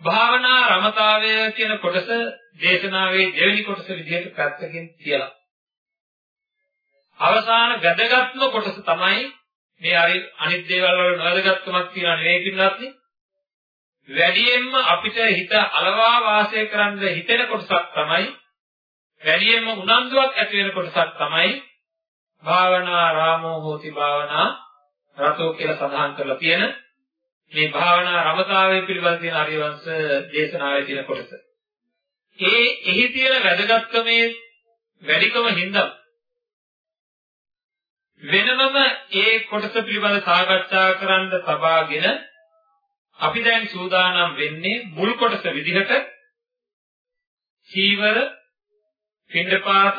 භාවනා රමතාවය කියන කොටස දේශනාවේ දෙවෙනි කොටස විදිහට පැත්තකින් තියලා. අවසාන වැදගත්ම කොටස තමයි මේ අනිත් දේවල් වල නොවැදගත්කමක් තියනවා නෙවෙයි පින්වත්නි. වැඩියෙන්ම අපිට හිත අලවා වාසය කරන්න හිතෙන කොටසක් තමයි වැඩියෙන්ම උනන්දුවක් ඇති වෙන කොටසක් තමයි භාවනා රාමෝ හෝති භාවනා රතෝ කියලා සඳහන් කරලා තියෙන මේ භාවනා රමතාවය පිළිබඳ තියෙන අරිවංශ දේශනාවේ තියෙන කොටස. ඒ එහි තියෙන වැදගත්කමේ වැඩිකම හින්දා වෙනමම ඒ කොටස පිළිබඳ සාකච්ඡා කරන්න තබාගෙන අපි දැන් සූදානම් වෙන්නේ මුල් කොටස විදිහට චීවර පින්ඩපාත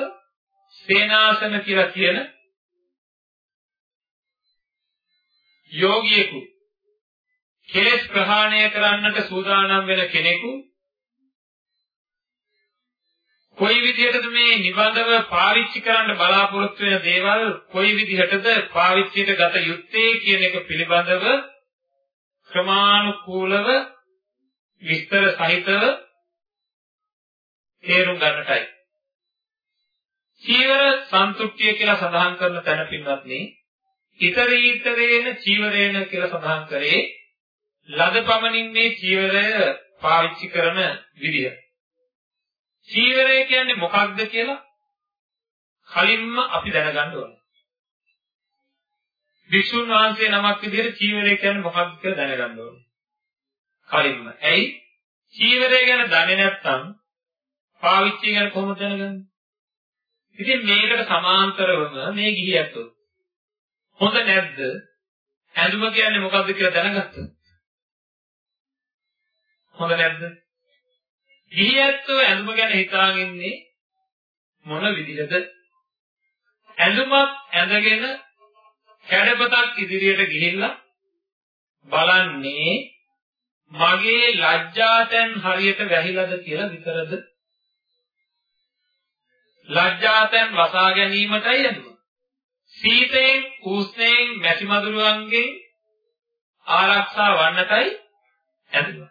සේනාසන කියලා කියන යෝගියෙකු කෙලෙස් ප්‍රහාණය කරන්නට සූදානම් වෙන කෙනෙකු කොයි විදිහටද මේ නිබඳව පාවිච්චි කරන්න බලාපොරොත්තු වෙන දේවල් කොයි විදිහටද පාවිච්චියට ගත යුත්තේ කියන එක පිළිබඳව ක්‍රමානුකූලව විස්තර සහිතව තේරුම් ගන්නටයි. චීවර සන්තුට්ඨිය කියලා සඳහන් කරන තැන පින්වත්නි, ඊතරීතරේන චීවරේන කියලා සඳහන් කරේ ලද පමණින් මේ චීවරය පාවිච්චි කරන විදිය. චීවරය කියන්නේ මොකක්ද කියලා කලින්ම අපි දැනගන්න ඕනේ. වික්ෂුන් වහන්සේ නමක් විදිහට චීවරය කියන්නේ මොකක්ද කියලා දැනගන්න ඕනේ. කලින්ම. ඇයි? චීවරය ගැන දන්නේ නැත්නම් පාවිච්චි ගැන කොහොමද දැනගන්නේ? ඉතින් මේකට සමාන්තරවම මේ ගිහියත්තු හොඳ නැද්ද? ඇඳුම කියන්නේ මොකක්ද කියලා දැනගත්තා. හොඳ නැද්ද? ගිහියත්තු ඇඳුම ගැන හිතාගින්නේ මොන විදිහද? ඇඳුමක් ඇඳගෙන කැඩපතක් ඉදිරියට ගිහිල්ලා බලන්නේ මගේ ලැජ්ජාතෙන් හරියට වැහිලාද කියලා විතරද ලැජ්ජාතෙන් වසා ගැනීමටයි ඇඳුම සීතෙන් කුස්නෙන් මැසි මදුරුවන්ගෙන් ආරක්ෂා වන්නටයි ඇඳුම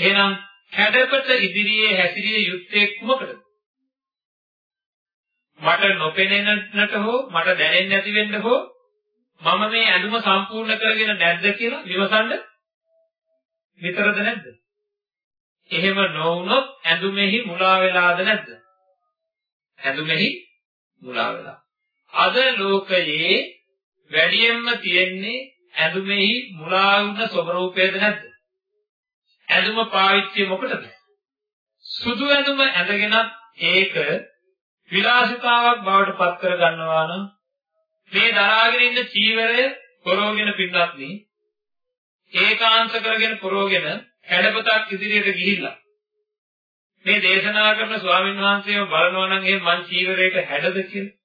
එහෙනම් කැඩපත ඉදිරියේ හැසිරිය යුත්තේ කුමකටද මට නොපෙනෙන්නට හෝ මට දැනෙන්නේ නැති වෙන්න හෝ මම මේ ඇඳුම සම්පූර්ණ කරගෙන නැද්ද කියලා විමසන්න විතරද නැද්ද? එහෙම නොවුනොත් ඇඳුමෙහි මුලා වෙලාද නැද්ද? ඇඳුමෙහි මුලා වෙලා. අද ලෝකයේ වැඩියෙන්ම තියෙන්නේ ඇඳුමෙහි මුලා වුණ ස්වභාවයද නැද්ද? ඇඳුම පාවිච්චි මොකටද? සුදු ඇඳුම ඇඳගෙනත් ඒක විලාසිතාවක් බවට පත් කර ගන්නවා නම් මේ දරාගෙන ඉන්න චීවරය පොරෝගෙන පින්නත් නේ. ඒකාංශ කරගෙන පොරෝගෙන හැඩපතක් ඉදිරියට ගිහිල්ලා. මේ දේශනා කරන ස්වාමීන් වහන්සේව බලනවා නම් එහෙනම් මං චීවරයක හැඩද කියලා.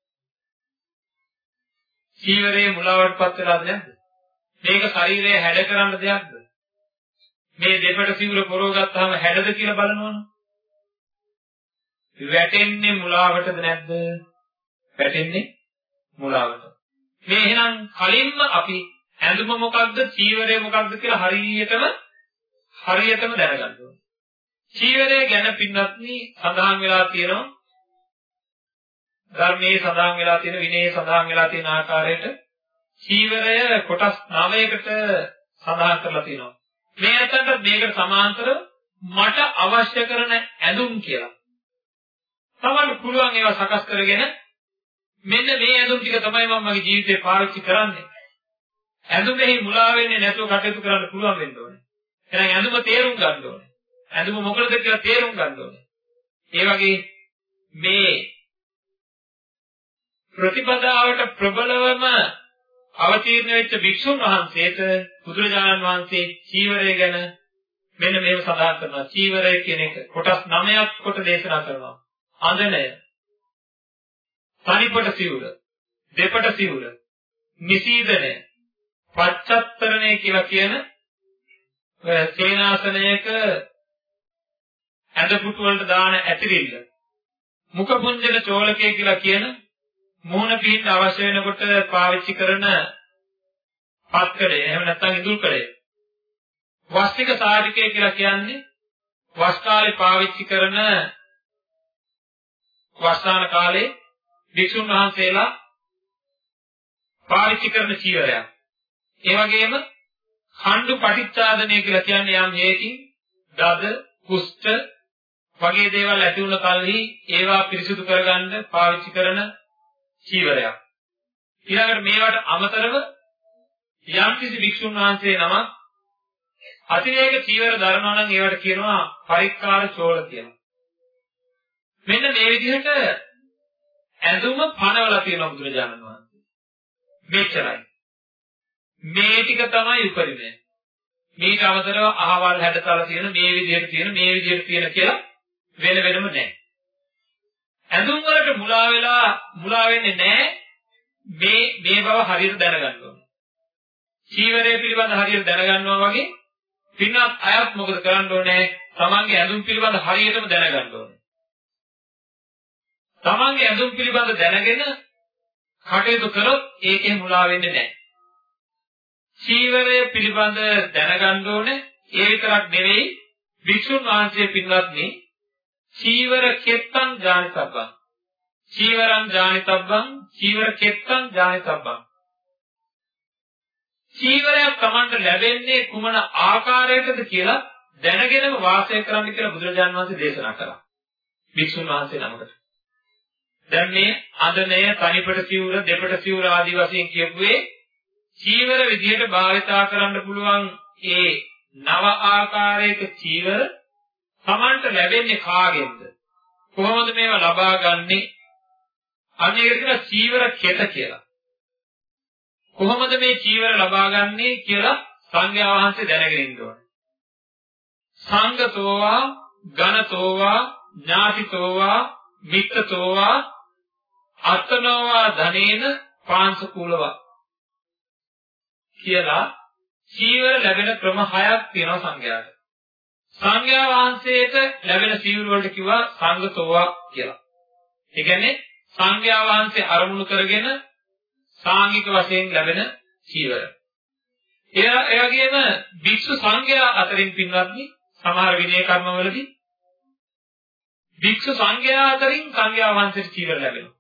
චීවරයේ මුලාවටපත් වෙලාද නැද්ද? මේක ශරීරයේ හැඩ කරන්න දෙයක්ද? මේ දෙපට සිවුර පොරව ගත්තාම හැඩද කියලා බලනවනේ වැටෙන්නේ මුලාවටද නැද්ද වැටෙන්නේ මුලාවට මේ එහෙනම් කලින්ම අපි ඇඳුම මොකක්ද, චීවරය මොකක්ද කියලා හරියටම හරියටම දැනගන්න ඕනේ. චීවරය ගැන පින්වත්නි සඳහන් වෙලා තියෙනවා ධර්මයේ සඳහන් වෙලා තියෙන විනයේ සඳහන් වෙලා තියෙන ආකාරයට චීවරය කොටස් 9කට සඳහන් කරලා තියෙනවා. මේ අතට මේකට සමාන්තර මට අවශ්‍ය කරන ඇඳුම් කියලා. තමන්න පුළුවන් ඒවා සකස් කරගෙන මෙන්න මේ ඇඳුම් ටික තමයි මම මගේ ජීවිතේ පාවිච්චි කරන්නේ. ඇඳුමෙහි මුලා වෙන්නේ නැතුව කටයුතු කරන්න පුළුවන් වෙන්න ඕනේ. එහෙනම් ඇඳුම තේරුම් ගන්න ඕනේ. ඇඳුම මොකද කියලා තේරුම් ගන්න ඕනේ. ඒ වගේ මේ ප්‍රතිපදාවට ප්‍රබලවම අවතීර්ණ වෙච්ච භික්ෂුන් වහන්සේට බුදුරජාණන් වහන්සේ චීවරය ගැන මෙන්න මේව සඳහන් කරනවා. චීවරය කියන එක කොටස් 9ක් කොට දේශනා කරනවා. අඳනය තනිපට සිවුර, දෙපට සිවුර, නිසීදනය, පච්චත්තරණය කියලා කියන සේනාසනයක ඇඳ පුටු වලට දාන ඇතිරිල්ල. මුඛ පුංජන චෝලකය කියලා කියන මූණ පිහිට අවශ්‍ය වෙනකොට පාවිච්චි කරන පත්කඩය. එහෙම නැත්නම් ඉඳුල් කඩය. වස්තික සාධකය කියලා කියන්නේ වස් කාලේ පාවිච්චි කරන වස්සාන කාලේ වික්ෂුන් වහන්සේලා පාවිච්චි කරන චීවරයක්. ඒ වගේම ඛණ්ඩු පටිච්චාදනය කියලා කියන්නේ යම් හේකින් දද, කුෂ්ඨ වගේ දේවල් ඇති වුණ කල්හි ඒවා පිරිසිදු කරගන්න පාවිච්චි කරන චීවරයක්. ඊළඟට මේවට අමතරව යම්කිසි වික්ෂුන් වහන්සේ නමක් අතිරේක චීවර දරනවා නම් ඒවට කියනවා පරික්කාර චෝල කියලා. මෙන්න මේ විදිහට ඇඳුම පනවලා තියෙනවා බුදුරජාණන් වහන්සේ. මෙච්චරයි. මේ ටික තමයි උපරිමය. මේක අවතරව අහවල් හැඩතල තියෙන මේ විදිහට තියෙන මේ විදිහට තියෙන කියලා වෙන වෙනම නැහැ. ඇඳුම් වලට මුලා වෙලා මුලා වෙන්නේ නැහැ. මේ මේ බව හරියට දැනගන්න ඕනේ. චීවරය පිළිබඳ හරියට දැනගන්නවා වගේ පින්නත් අයත් මොකද කරන්න ඕනේ? තමන්ගේ ඇඳුම් පිළිබඳ හරියටම දැනගන්න ඕනේ. තමන්ගේ ඇඳුම් පිළිබඳ දැනගෙන කටයුතු කරොත් ඒකේ මුලා වෙන්නේ නැහැ. චීවරය පිළිබඳ දැනගන්න ඕනේ. ඒ විතරක් නෙවෙයි වික්ෂුන් වහන්සේ පින්වත්නි චීවර කෙත්තං ඥානිතබ්බං චීවරං ඥානිතබ්බං චීවර කෙත්තං ඥානිතබ්බං චීවරයක් Tamanට ලැබෙන්නේ කුමන ආකාරයකද කියලා දැනගෙනම වාසය කරන්න කියලා බුදුරජාන් වහන්සේ දේශනා කළා. වික්ෂුන් වහන්සේ නමකට. දැන් මේ අදනය, තනිපට සිවුර, දෙපට සිවුර ආදී වශයෙන් කියපුවේ චීවර විදිහට භාවිතා කරන්න පුළුවන් ඒ නව ආකාරයක චීවර Tamanට ලැබෙන්නේ කාගෙන්ද? කොහොමද මේවා ලබා ගන්නෙ? අනේකට කියන චීවර කෙත කියලා. කොහොමද මේ චීවර ලබා ගන්නෙ කියලා සංඝයා වහන්සේ දැනගෙන ඉන්න ඕනේ. සංගතෝවා, ඝනතෝවා, ඥාතිතෝවා, මිත්තතෝවා, අත්තනෝවා ධනේන පාංශකූලවා කියලා චීවර ලැබෙන ක්‍රම හයක් තියෙනවා සංඝයාට. සංඝයා වහන්සේට ලැබෙන සීවර වලට කිව්වා සංඝතෝවා කියලා. ඒ කියන්නේ සංඝයා වහන්සේ අරමුණු කරගෙන සාංගික වශයෙන් ලැබෙන සීවර. ඒ ඒ වගේම භික්ෂු සංඝයා අතරින් පින්වත්නි සමහර විනය කර්මවලදී භික්ෂු සංඝයා අතරින් සංඝයා වහන්සේට සීවර ලැබෙනවා.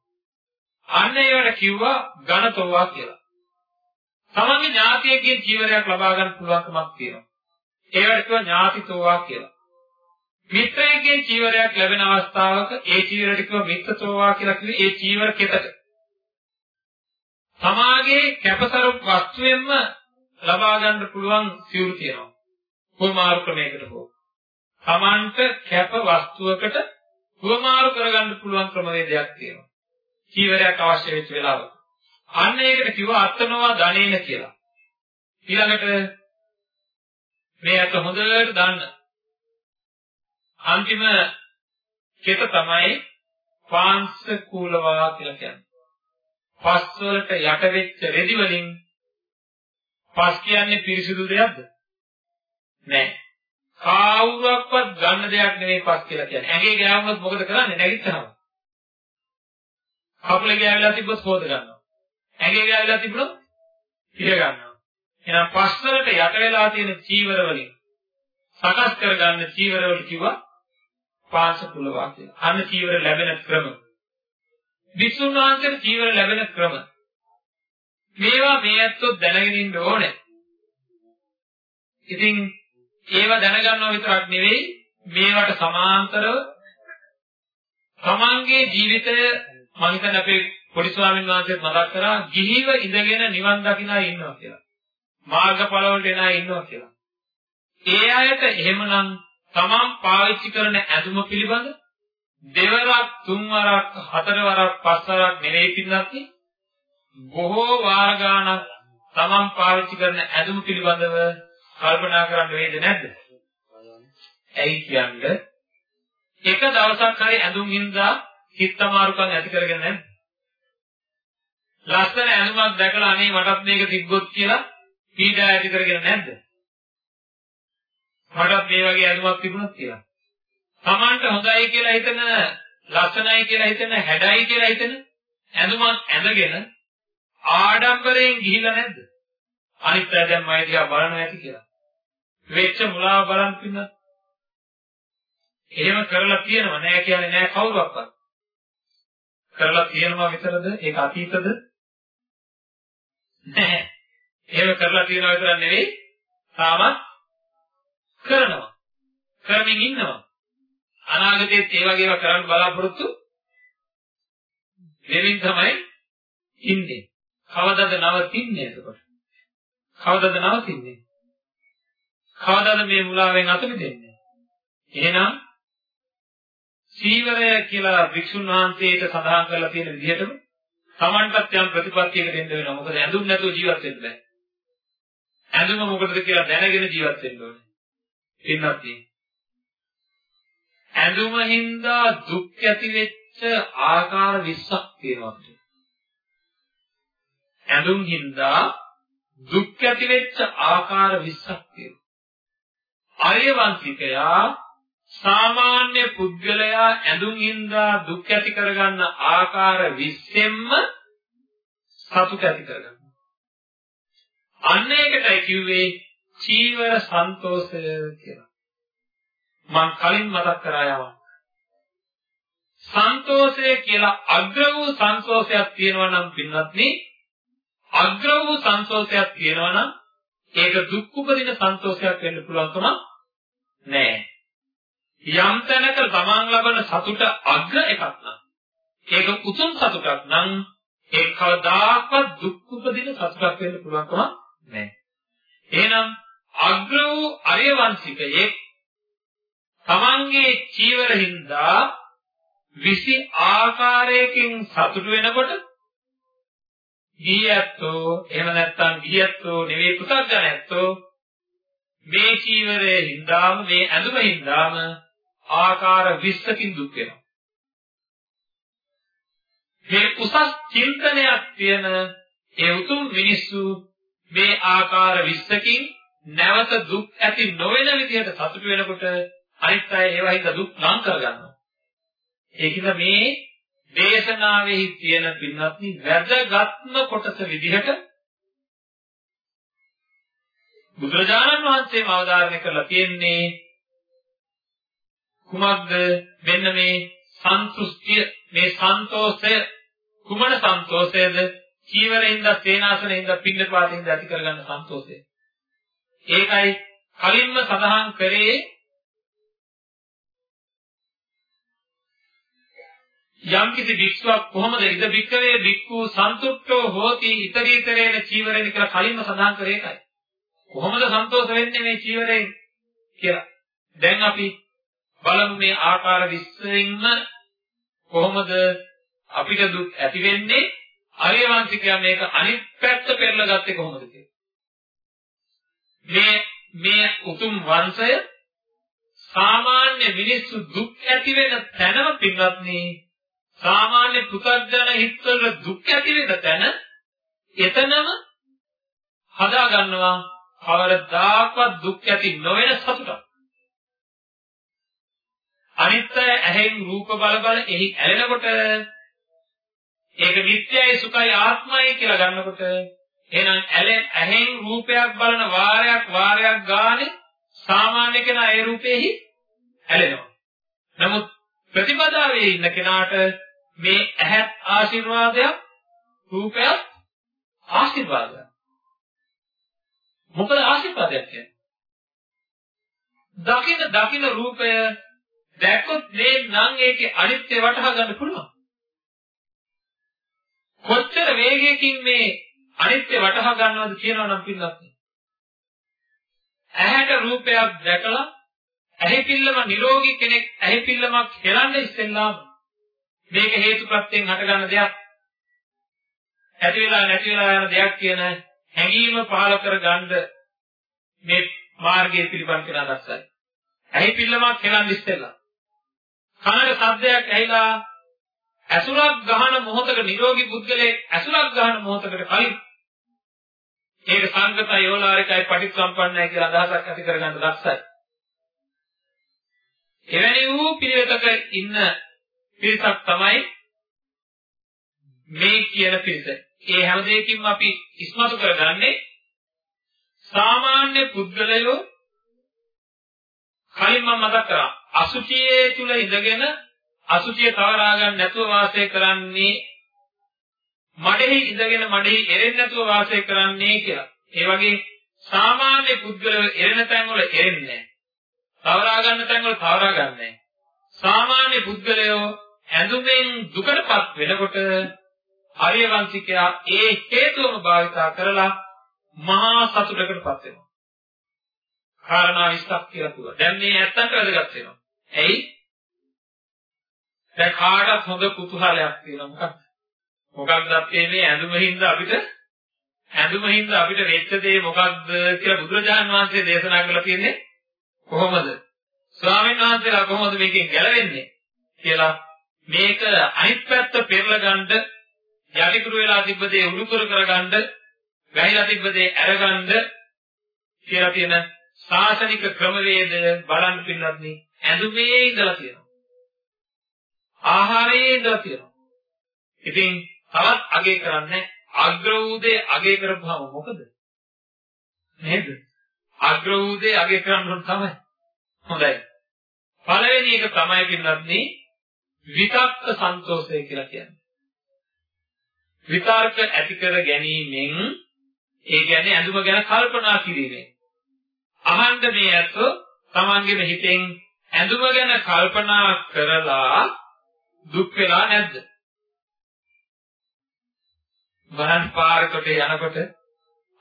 අන්න ඒවට කිව්වා ඝනතෝවා කියලා. තමන්ගේ ඥාතියෙක්ගේ ජීවරයක් ලබා ගන්න පුළුවන්කමක් තියෙනවා. ඒවට කියව ඥාතිතෝවා කියලා. මිත්‍රයෙක්ගේ චීවරයක් ලැබෙන අවස්ථාවක ඒ චීවරයට කියව මිත්‍රතෝවා කියලා කිව්වේ ඒ චීවර කෙතට. සමාගයේ කැපසරු වස්තුවෙන්ම ලබා ගන්න පුළුවන් සිවුරු තියෙනවා. කුමාරු ක්‍රමයකට හෝ. සමන්ත කැප වස්තුවකට කුමාරු කරගන්න පුළුවන් ක්‍රමවේදයක් තියෙනවා. චීවරයක් අවශ්‍ය වෙච්ච වෙලාවක. අන්න ඒකට කිව්වා අත්තනවා ධනේන කියලා. ඊළඟට මේ අත හොඳට දන්න. අන්තිම කෙත තමයි පාංශ කූලවා කියලා කියන්නේ. පස් වලට යට වෙච්ච රෙදි වලින් පස් කියන්නේ පිරිසිදු දෙයක්ද? නෑ. කාවුරක්වත් ගන්න දෙයක් නෙවෙයි පස් කියලා කියන්නේ. ඇඟේ ගෑවුනොත් මොකද කරන්නේ? නැගිටිනවා. කකුලේ ගෑවිලා තිබ්බොත් හොද ගන්නවා. ඇඟේ ගෑවිලා තිබුණොත් පිළ ගන්නවා. එහෙනම් පස්වලට යට වෙලා තියෙන චීවර වලින් සකස් කරගන්න චීවර වල කිව්වා පාස කුලවා කියලා. අන්න චීවර ලැබෙන ක්‍රම. විසුණු වහන්සේට චීවර ලැබෙන ක්‍රම. මේවා මේ ඇත්තෝ දැනගෙන ඉන්න ඕනේ. ඉතින් ඒවා දැනගන්නව විතරක් නෙවෙයි මේවට සමාන්තරව තමන්ගේ ජීවිතය මම හිතන්නේ අපේ පොඩි ස්වාමීන් වහන්සේත් මතක් කරා ගිහිව ඉඳගෙන නිවන් දකින්න අය ඉන්නවා කියලා. මාර්ගඵල වලට එන අය ඉන්නවා කියලා. ඒ අයට එහෙමනම් තමන් පාවිච්චි කරන ඇඳුම පිළිබඳ දෙවරක් තුන්වරක් හතරවරක් පස්වරක් නෙවෙයි පින්නත් බොහෝ වාර ගාණක් තමන් පාවිච්චි කරන ඇඳුම පිළිබඳව කල්පනා කරන්න වේද නැද්ද? ඇයි කියන්නේ? එක දවසක් හරි ඇඳුම් හින්දා හිතමාරුකම් ඇති කරගෙන නැද්ද? ලස්සන ඇඳුමක් දැකලා අනේ මටත් මේක තිබ්බොත් කියලා පීඩා ඇති කරගෙන නැද්ද? මටත් මේ වගේ ඇඳුමක් තිබුණොත් කියලා. Tamanට හොඳයි කියලා හිතන, ලස්සනයි කියලා හිතන, හැඩයි කියලා හිතන ඇඳුමක් ඇඳගෙන ආඩම්බරයෙන් ගිහිල්ලා නැද්ද? අනිත් අය දැන් මම දිහා බලනවා ඇති කියලා. වෙච්ච මුලාව බලන් පින්නත්. එහෙම කරලා තියෙනව නෑ කියන්නේ නෑ කවුරුවක්වත්. කරලා තියෙනවා විතරද? ඒක අතීතද? නෑ. එහෙම කරලා තියෙනවා විතර නෙවෙයි. තාමත් කරනවා. කරමින් ඉන්නවා. අනාගතයේත් ඒ වගේම කරන්න බලාපොරොත්තු වෙමින් තමයි ඉන්නේ. කවදද නවතින්නේ එතකොට? කවදද නවතින්නේ? කවදාද මේ මුලාවෙන් අත මිදෙන්නේ? එහෙනම් සීවරය කියලා වික්ෂුන් වහන්සේට සඳහන් කරලා තියෙන විදිහටම Tamanටත් යම් ප්‍රතිපත්තියකට එන්න වෙනවා. මොකද ඇඳුම් නැතුව ජීවත් වෙන්න බෑ. ඇඳුම මොකටද කියලා දැනගෙන ජීවත් වෙන්න ඕනේ. එන්නත් ඇඳුම හින්දා දුක් ඇති වෙච්ච ආකාර 20ක් තියෙනවා. ඇඳුම් හින්දා දුක් ඇති වෙච්ච ආකාර 20ක් තියෙනවා. අරියවංශිකයා සාමාන්‍ය පුද්ගලයා ඇඳුම් හින්දා දුක් ඇති කරගන්න ආකාර 20ෙන්ම සතුට ඇති කරගන්නවා. අන්න ඒකටයි කිව්වේ චීවර සන්තෝෂය කියලා. මම කලින් මතක් කරා යවා. සන්තෝෂය කියලා අග්‍ර වූ සන්තෝෂයක් තියෙනවා නම් පින්වත්නි අග්‍ර වූ සන්තෝෂයක් තියෙනවා නම් ඒක දුක් උපදින සන්තෝෂයක් වෙන්න පුළුවන්කම නැහැ. යම් තැනක තමන් ලබන සතුට අග්‍ර එකක් නම් ඒක උතුම් සතුටක් නම් ඒක කවදාකවත් දුක් උපදින සතුටක් වෙන්න පුළුවන්කම නැහැ. එහෙනම් අග්‍ර වූ අරිය වංශිකයේ තමන්ගේ චීවරින්දා විසි ආකාරයකින් සතුට වෙනකොට ගියැත්තෝ එහෙම නැත්නම් ගියැත්තෝ නෙවෙයි පුතග්ජනැත්තෝ මේ චීවරයේ හින්දාම මේ ඇඳුම හින්දාම ආකාර 20කින් දුක් වෙනවා. මේ උසස් චින්තනයක් තියෙන ඒ උතුම් මිනිස්සු මේ ආකාර 20කින් නැවත දුක් ඇති නොවන විදිහට සතුට වෙනකොට අනිත් අය ඒවා හින්දා දුක් නම් කරගන්නවා. ඒකිට මේ දේශනාවෙහි තියෙන පින්වත්නි වැදගත්ම කොටස විදිහට බුදුරජාණන් වහන්සේම අවධාරණය කරලා තියෙන්නේ කුමක්ද? මෙන්න මේ සන්තුෂ්ටිය මේ සන්තෝෂය. කුමන සන්තෝෂයද? චීවරෙන්ද සේනාසනෙන්ද පින්නපාතෙන්ද ඇති කරගන්න සන්තෝෂය ඒකයි කලින්ම සඳහන් කරේ යම් කිසි භික්ෂුවක් කොහොමද ඉද භික්කවේ භික්ඛු සන්තුට්ඨෝ හෝති ඉතරීතරේන චීවරේන කියලා කලින්ම සඳහන් කරේ ඒකයි. කොහොමද සන්තෝෂ වෙන්නේ මේ චීවරයෙන් කියලා. දැන් අපි බලමු මේ ආකාර 20න්ම කොහොමද අපිට දුක් ඇති වෙන්නේ ආර්යවංශිකයා මේක අනිත් පැත්ත පෙරලා ගත්තේ කොහොමද මේ මේ උතුම් වංශය සාමාන්‍ය මිනිස්සු දුක් ඇති වෙන තැනම පින්වත්නි සාමාන්‍ය පුතග්ජන හිත්වල දුක් ඇති වෙන තැන එතනම හදා ගන්නවා කවරදාකවත් දුක් ඇති නොවන සතුටක්. අනිත්‍ය ඇහෙන් රූප බල බල එහි ඇලෙනකොට ඒක නිට්ටයයි සුඛයි ආත්මයි කියලා ගන්නකොට එහෙනම් ඇලෙන් ඇහෙන් රූපයක් බලන වාරයක් වාරයක් ගානේ සාමාන්‍ය කෙනා ඒ රූපෙහි ඇලෙනවා. නමුත් ප්‍රතිපදාවේ ඉන්න කෙනාට මේ ඇහත් ආශිර්වාදයක් රූපයත් ආශිර්වාදයක්. මොකද ආශිර්වාදයක් කියන්නේ? දකින දකින රූපය දැක්කොත් මේ නම් ඒකේ අනිත්‍ය වටහා ගන්න පුළුවන්. කොච්චර වේගයකින් මේ අනිත්‍ය වටහා ගන්නවද කියනවා නම් පින්නත්. ඇහැට රූපයක් දැකලා ඇහි පිල්ලම නිරෝගී කෙනෙක් ඇහි පිල්ලමක් හෙලන්න ඉස්සෙල්ලාම මේක හේතුප්‍රත්‍යයෙන් හටගන්න දෙයක්. ඇති වෙලා නැති වෙලා යන දෙයක් කියන හැඟීම පහල කරගන්න මේ මාර්ගයේ පිළිපන් කරන දස්සයි. ඇහි පිල්ලමක් හෙලන් ඉස්සෙල්ලා. කනට ශබ්දයක් ඇහිලා ඇසුරක් ගහන මොහොතක නිරෝගී පුද්ගලයෙක් ඇසුරක් ගහන මොහොතකට කලින් ඒක සංගතය යෝලාරිකයි පටිච්චසම්පන්නයි කියලා අදහසක් ඇති කරගන්න දක්සයි. එවැනි වූ පිළිවෙතක ඉන්න පිරිසක් තමයි මේ කියන පිරිස. ඒ හැම දෙයකින්ම අපි ඉස්මතු කරගන්නේ සාමාන්‍ය පුද්ගලයෝ කලින් මම මතක් කරා අසුචියේ තුල ඉඳගෙන අසුචිය තවරා ගන්න නැතුව වාසය කරන්නේ මඩෙහි ඉඳගෙන මඩෙහි එරෙන්නේ නැතුව වාසය කරන්නේ කියලා. ඒ වගේ සාමාන්‍ය පුද්ගලව එරෙන තැන් වල එරෙන්නේ නැහැ. තවරා ගන්න තැන් වල තවරා ගන්නෑ. සාමාන්‍ය පුද්ගලයෝ ඇඳුමෙන් දුකටපත් වෙනකොට ආර්යවංශිකයා ඒ හේතුවම භාවිතා කරලා මහා සතුටකටපත් වෙනවා. කාරණා 20ක් කියලා කිව්වා. දැන් මේ ඇත්තට වැදගත් වෙනවා. ඇයි? දැන් කාටත් හොඳ කුතුහලයක් තියෙනවා මොකක්ද? මොකක්ද අපේ මේ ඇඳුමින්ද අපිට ඇඳුමින්ද අපිට වෙච්ච දේ මොකක්ද කියලා බුදුරජාණන් වහන්සේ දේශනා කරලා තියෙන්නේ කොහොමද? ස්වාමීන් වහන්සේලා කොහොමද මේකෙන් ගැලවෙන්නේ කියලා මේක අනිත් පැත්ත පෙරලා ගන්න යටිකුරු වෙලා තිබ්බ දේ උඩුකුර කරගන්න වැහිලා තිබ්බ දේ අරගන්න කියලා තියෙන සාසනික ක්‍රමවේද බලන් පින්නත් නේ ඇඳුමේ ඉඳලා තියෙනවා ආහාරයේ ඉඳලා තියෙනවා. ඉතින් තවත් අගේ කරන්නේ අග්‍ර වූදේ අගේ කරපුවම මොකද? නේද? අග්‍ර වූදේ අගේ කරන්න තමයි. හොඳයි. පළවෙනි එක තමයි පින්නත් විතක්ක සන්තෝෂය කියලා කියන්නේ. විතර්ක ඇති කර ගැනීමෙන් ඒ කියන්නේ ඇඳුම ගැන කල්පනා කිරීමෙන්. අහන්න මේ ඇත්ත තමන්ගේම හිතෙන් ඇඳුම ගැන කල්පනා කරලා දුක් වෙලා නැද්ද? වරන් පාරකට යනකොට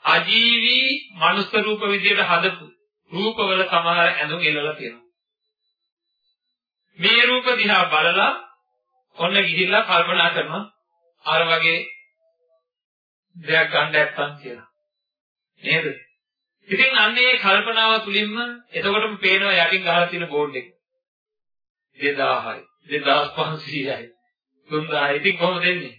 අජීවී මනුස්ස රූප විදියට හදපු රූපවල සමහර ඇඳුම් එල්ලලා තියෙනවා. මේ රූප දිහා බලලා ඔන්න ගිහිල්ලා කල්පනා කරනවා අර වගේ දෙයක් ගන්න නැත්තම් කියලා. නේද? ඉතින් අන්නේ කල්පනාව තුලින්ම එතකොටම පේනවා යටින් ගහලා තියෙන බෝඩ් එක. 2000යි, 2500යි, 3000යි. ඉතින් කොහොමද දෙන්නේ?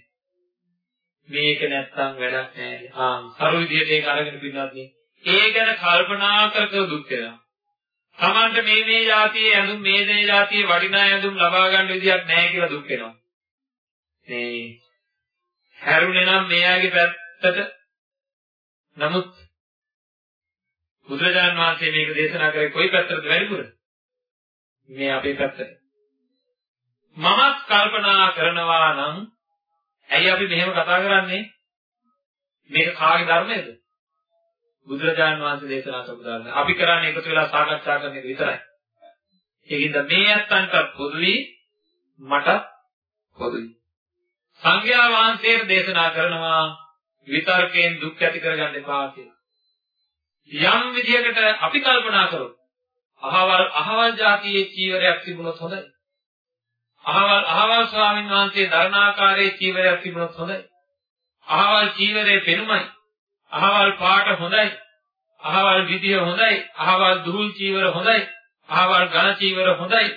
මේක නැත්තම් වැඩක් නෑ. ආ, සරු විදියට ඒක අරගෙන පින්නත් නේ. ඒ ගැන කල්පනා කර කර දුක් වෙනවා. Tamante මේ මේ જાතියේ ඇඳුම් මේ මේ જાතියේ වටිනා ඇඳුම් ලබා ගන්න විදියක් නැහැ කියලා දුක් වෙනවා. මේ හැරුණේ නම් මෙයාගේ පැත්තට නමුත් බුදුරජාණන් වහන්සේ මේක දේශනා කරේ කොයි පැත්තටද වැඩිපුර? මේ අපේ පැත්තට. මමත් කල්පනා කරනවා නම් ඇයි අපි මෙහෙම කතා කරන්නේ? මේක කාගේ ධර්මයේද? බුදුරජාණන් වහන්සේ දේශනා කරපු ධර්මය. අපි කරන්නේ එකතු වෙලා සාකච්ඡා කරන එක විතරයි. ඒකින්ද මේ ඇත්තන්ට පොදුයි මට පොදුයි. සංඝයා වහන්සේට දේශනා කරනවා විතර්කයෙන් දුක් ඇති කරගන්න එපා කියලා. යම් විදියකට අපි කල්පනා කරොත් අහවල් අහවල් જાතියේ චීවරයක් තිබුණොත් හොඳයි. අහවල් අහවල් ස්වාමීන් වහන්සේ දරණාකාරයේ චීවරයක් තිබුණොත් හොඳයි. අහවල් චීවරයේ පෙනුමයි. අහවල් පාට හොඳයි. අහවල් විදිය හොඳයි. අහවල් දුහුල් චීවර හොඳයි. අහවල් ඝන චීවර හොඳයි.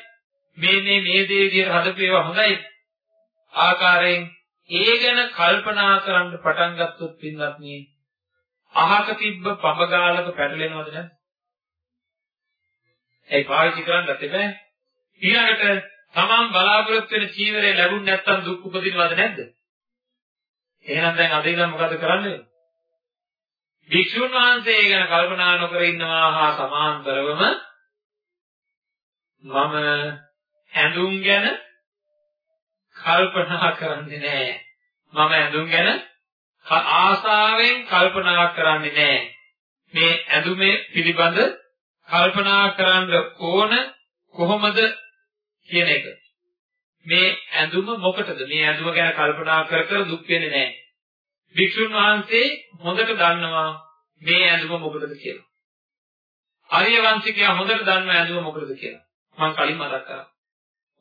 මේ මේ මේ දේ විදියට හදපු ඒවා හොඳයි. ආකාරයෙන් ඒ ගැන කල්පනා කරන්න පටන් ගත්තොත් පින්වත් නේ අහක තිබ්බ පබගාලක පැටලෙනවද නැද්ද? ඒ පාවිච්චි කරන්නත් එපා. ඊළඟට තමන් බලාපොරොත්තු වෙන චීවරය ලැබුණ නැත්නම් දුක් උපදිනවද නැද්ද? එහෙනම් දැන් අද ඉඳන් මොකද කරන්නේ? භික්ෂුන් වහන්සේ ගැන කල්පනා නොකර ඉන්නවා හා සමාන්තරවම මම ඇඳුම් ගැන කල්පනා කරන්නේ නැහැ. මම ඇඳුම් ගැන ආසාවෙන් කල්පනා කරන්නේ නැහැ. මේ ඇඳුමේ පිළිබඳ කල්පනා කරන්න ඕන කොහොමද කියන එක. මේ ඇඳුම මොකටද? මේ ඇඳුම ගැන කල්පනා කර කර දුක් වෙන්නේ නැහැ. භික්ෂුන් වහන්සේ හොඳට දන්නවා මේ ඇඳුම මොකටද කියලා. ආර්ය වංශිකයා හොඳට දන්නවා ඇඳුම මොකටද කියලා. මම කලින් මතක් කරා.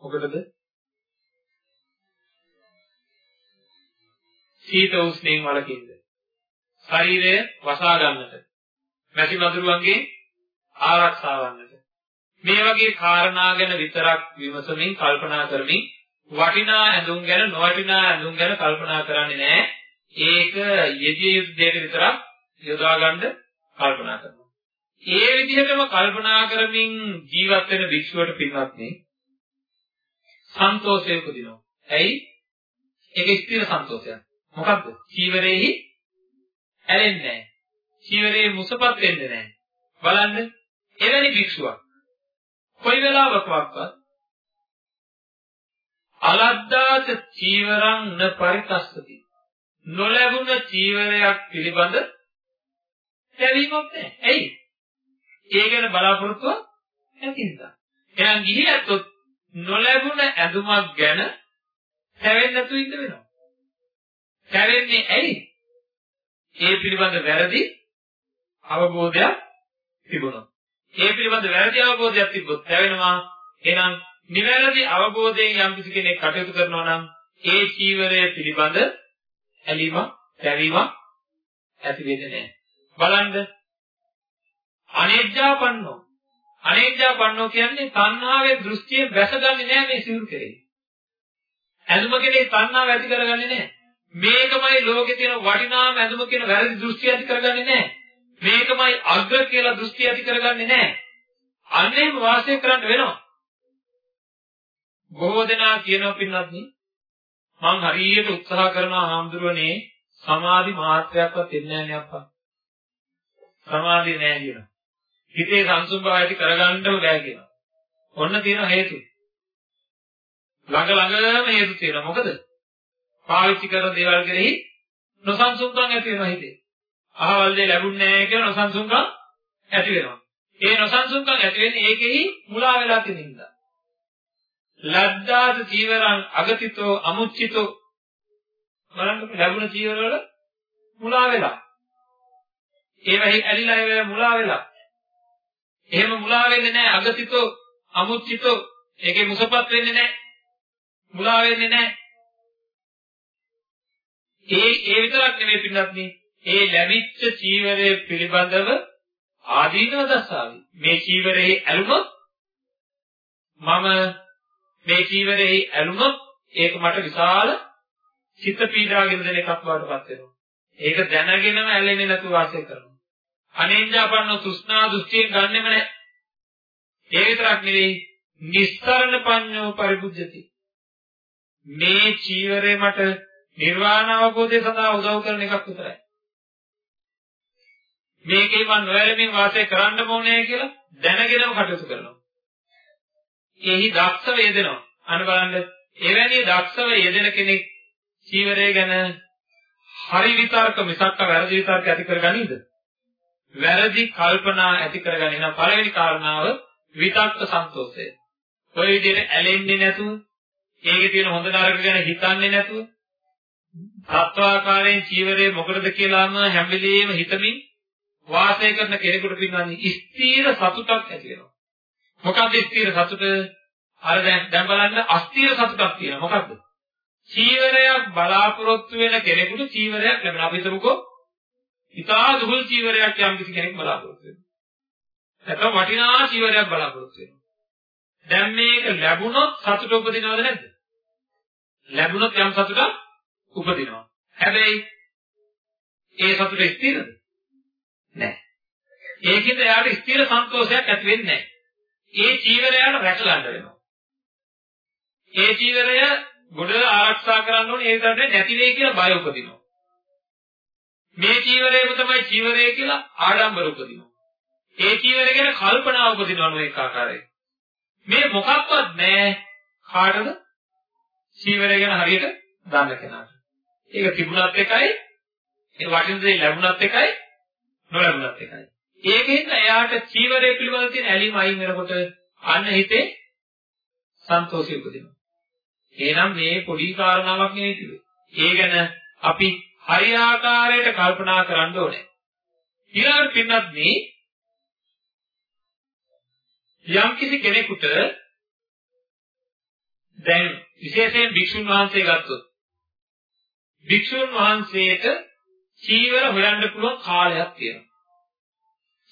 මොකටද? සීත උෂ්ණයෙන් වළකින්න. ශරීරය වසා ගන්නට. මැසි මදුරුවන්ගේ ආරක්ෂා වන්නට. මේ වගේ කාරණා ගැන විතරක් විමසමින් කල්පනා කරමින් වටිනා ඇඳුම් ගැන නොවටිනා ඇඳුම් ගැන කල්පනා කරන්නේ නැහැ. ඒක යෙදිය යුතු දෙයට විතරක් යොදා ගන්න කල්පනා කරනවා. ඒ විදිහටම කල්පනා කරමින් ජීවත් වෙන භික්ෂුවට පින්වත්නි සන්තෝෂය උපදිනවා. ඇයි? ඒක ස්ථිර සන්තෝෂයක්. මොකද්ද? චීවරේහි ඇලෙන්නේ නැහැ. චීවරේ මුසපත් වෙන්නේ නැහැ. බලන්න එවැනි භික්ෂුවක් කොයි වෙලාවකවත් අලද්දාත චීවරං න පරිකස්සති නොලැබුණ චීවරයක් පිළිබඳ දැවීමක් නැහැ. ඇයි? ඒ ගැන බලාපොරොත්තුවක් නැති නිසා. එහෙනම් ගිහියත් නොලැබුණ ඇඳුමක් ගැන හැවෙන්නේ නැතුව ඉන්න වෙනවා. හැවෙන්නේ ඇයි? ඒ පිළිබඳ වැරදි අවබෝධයක් තිබුණොත්. ඒ පිළිබඳ වැරදි අවබෝධයක් තිබ්බොත් හැවෙනවා. එහෙනම් නිවැරදි අවබෝධයෙන් යම් කිසි කෙනෙක් කටයුතු කරනවා නම් ඒ චීවරය පිළිබඳ ඇලීමක්, දැවීමක් ඇති වෙන්නේ නැහැ. බලන්න අනේජ්ජාපන්නෝ අනේජ්ජාපන්නෝ කියන්නේ තණ්හාවේ දෘෂ්ටිය වැසගන්නේ නැහැ මේ සිවුරු කෙරේ. ඇඳුම කෙරේ තණ්හාව ඇති කරගන්නේ නැහැ. මේකමයි ලෝකේ තියෙන වටිනාම ඇඳුම කියන වැරදි දෘෂ්ටි ඇති කරගන්නේ නැහැ. මේකමයි අග්‍ර කියලා දෘෂ්ටි ඇති කරගන්නේ නැහැ. අන්නේම වාසය කරන්න වෙනවා. බොහෝ දෙනා කියනවා පින්නත් මං හරියට උත්සාහ කරනවා හාමුදුරනේ සමාධි මාත්‍රයක්වත් එන්නේ නැහැ නේ අප්පා. සමාධිය නැහැ කියනවා. හිතේ සංසුන් බව ඇති කරගන්නම බෑ කියනවා. ඔන්න තියෙන හේතු. ළඟ ළඟම හේතු තියෙනවා. මොකද? පාවිච්චි කරන දේවල් කෙරෙහි නොසන්සුන්කම් ඇති වෙනවා හිතේ. අහවල් දේ ලැබුණේ නැහැ කියලා නොසන්සුන්කම් ඇති වෙනවා. ඒ නොසන්සුන්කම් ඇති වෙන්නේ ඒකෙහි මුලා වෙලා තියෙන නිසා. ලද්දාද චීවරං අගතිතෝ අමුච්චිතෝ බලන්න ලැබුණ චීවර වල මුලා වෙලා. ඒවෙහි ඇලිලා ඒවෙ මුලා වෙලා. එහෙම මුලා වෙන්නේ නැහැ අගතිතෝ අමුච්චිතෝ ඒකේ මුසපත් වෙන්නේ නැහැ. මුලා වෙන්නේ නැහැ. ඒ ඒ විතරක් නෙමෙයි පින්නත්නි ඒ ලැබිච්ච චීවරය පිළිබඳව ආදීනව දස්සාවි. මේ චීවරයේ ඇලුනොත් මම මේ චීවරයේ ඇලුනොත් ඒක මට විශාල චිත්ත පීඩාගෙන දෙන එකක් වඩපත් වෙනවා. ඒක දැනගෙනම ඇලෙන්නේ නැතුව වාසය කරනවා. අනේන්ජාපන්න තෘෂ්ණා දෘෂ්ටියෙන් ගන්නෙම නැහැ. ඒ විතරක් නෙවෙයි නිස්සරණ පඤ්ඤෝ පරිබුද්ධති. මේ චීවරය මට නිර්වාණ අවබෝධය සඳහා උදව් කරන එකක් විතරයි. මේකේ මම නොයලමින් වාසය කරන්න ඕනේ කියලා දැනගෙනම කටයුතු කරනවා. එහි දක්ෂව යෙදෙනවා. අන්න බලන්න එවැනි දක්ෂව යෙදෙන කෙනෙක් චීවරය ගැන හරි විතර්ක මිසක්ක වැරදි විතර්ක ඇති කරගනීද? වැරදි කල්පනා ඇති කරගන්නේ නම් පළවෙනි කාරණාව විතක්ක සන්තෝෂය. ඔය විදිහට ඇලෙන්නේ නැතුව, ඒකේ තියෙන හොඳ නරක ගැන හිතන්නේ නැතුව, සත්වාකාරයෙන් චීවරේ මොකටද කියලාම හැම වෙලෙම හිතමින් වාසය කරන කෙනෙකුට පින්නන්නේ ස්ථීර සතුටක් ඇති වෙනවා. මොකක්ද ස්ථීර සතුට? අර දැන් දැන් බලන්න අස්ථීර සතුටක් තියෙනවා. මොකක්ද? චීවරයක් බලාපොරොත්තු වෙන කෙනෙකුට චීවරයක් ලැබෙන. අපි හිතමුකෝ ඉතා දුහල් චීවරයක් යම් කිසි කෙනෙක් බලාපොරොත්තු වෙනවා. නැත්නම් වටිනා චීවරයක් බලාපොරොත්තු වෙනවා. දැන් මේක ලැබුණොත් සතුට උපදිනවද නැද්ද? ලැබුණොත් යම් සතුටක් උපදිනවා. හැබැයි ඒ සතුට ස්ථිරද? නැහැ. ඒකෙන්ද එයාට ස්ථිර සන්තෝෂයක් ඇති වෙන්නේ නැහැ. ඒ චීවරයට රැක ගන්න වෙනවා. ඒ චීවරය ගොඩ ආරක්ෂා කරන්න ඕනේ ඒ තරමට නැති වෙයි කියලා බය උපදිනවා. මේ චීවරයම තමයි චීවරය කියලා ආඩම්බර උපදිනවා. ඒ චීවරය ගැන කල්පනා උපදිනවා නොඑක ආකාරයෙන්. මේ මොකක්වත් නැහැ කාටද? චීවරය ගැන හරියට දන්න කෙනාට. ඒක තිබුණත් එකයි, ඒ වටින දේ ලැබුණත් එකයි, නොලැබුණත් එකයි. ඒකෙන් එයාට චීවරය පිළිබඳ තියෙන ඇලීම අයින් වෙනකොට අන්න හිතේ සන්තෝෂය උපදිනවා. එහෙනම් මේ පොඩි කාරණාවක් නෙවෙයි ඒ ගැන අපි හරියාකාරයට කල්පනා කරන්න ඕනේ. ඊළඟට පින්නත් මේ යම් කිසි කෙනෙකුට දැන් විශේෂයෙන් භික්ෂුන් වහන්සේ ගත්තොත් භික්ෂුන් වහන්සේට චීවර හොයන්න පුළුවන් කාලයක් තියෙනවා.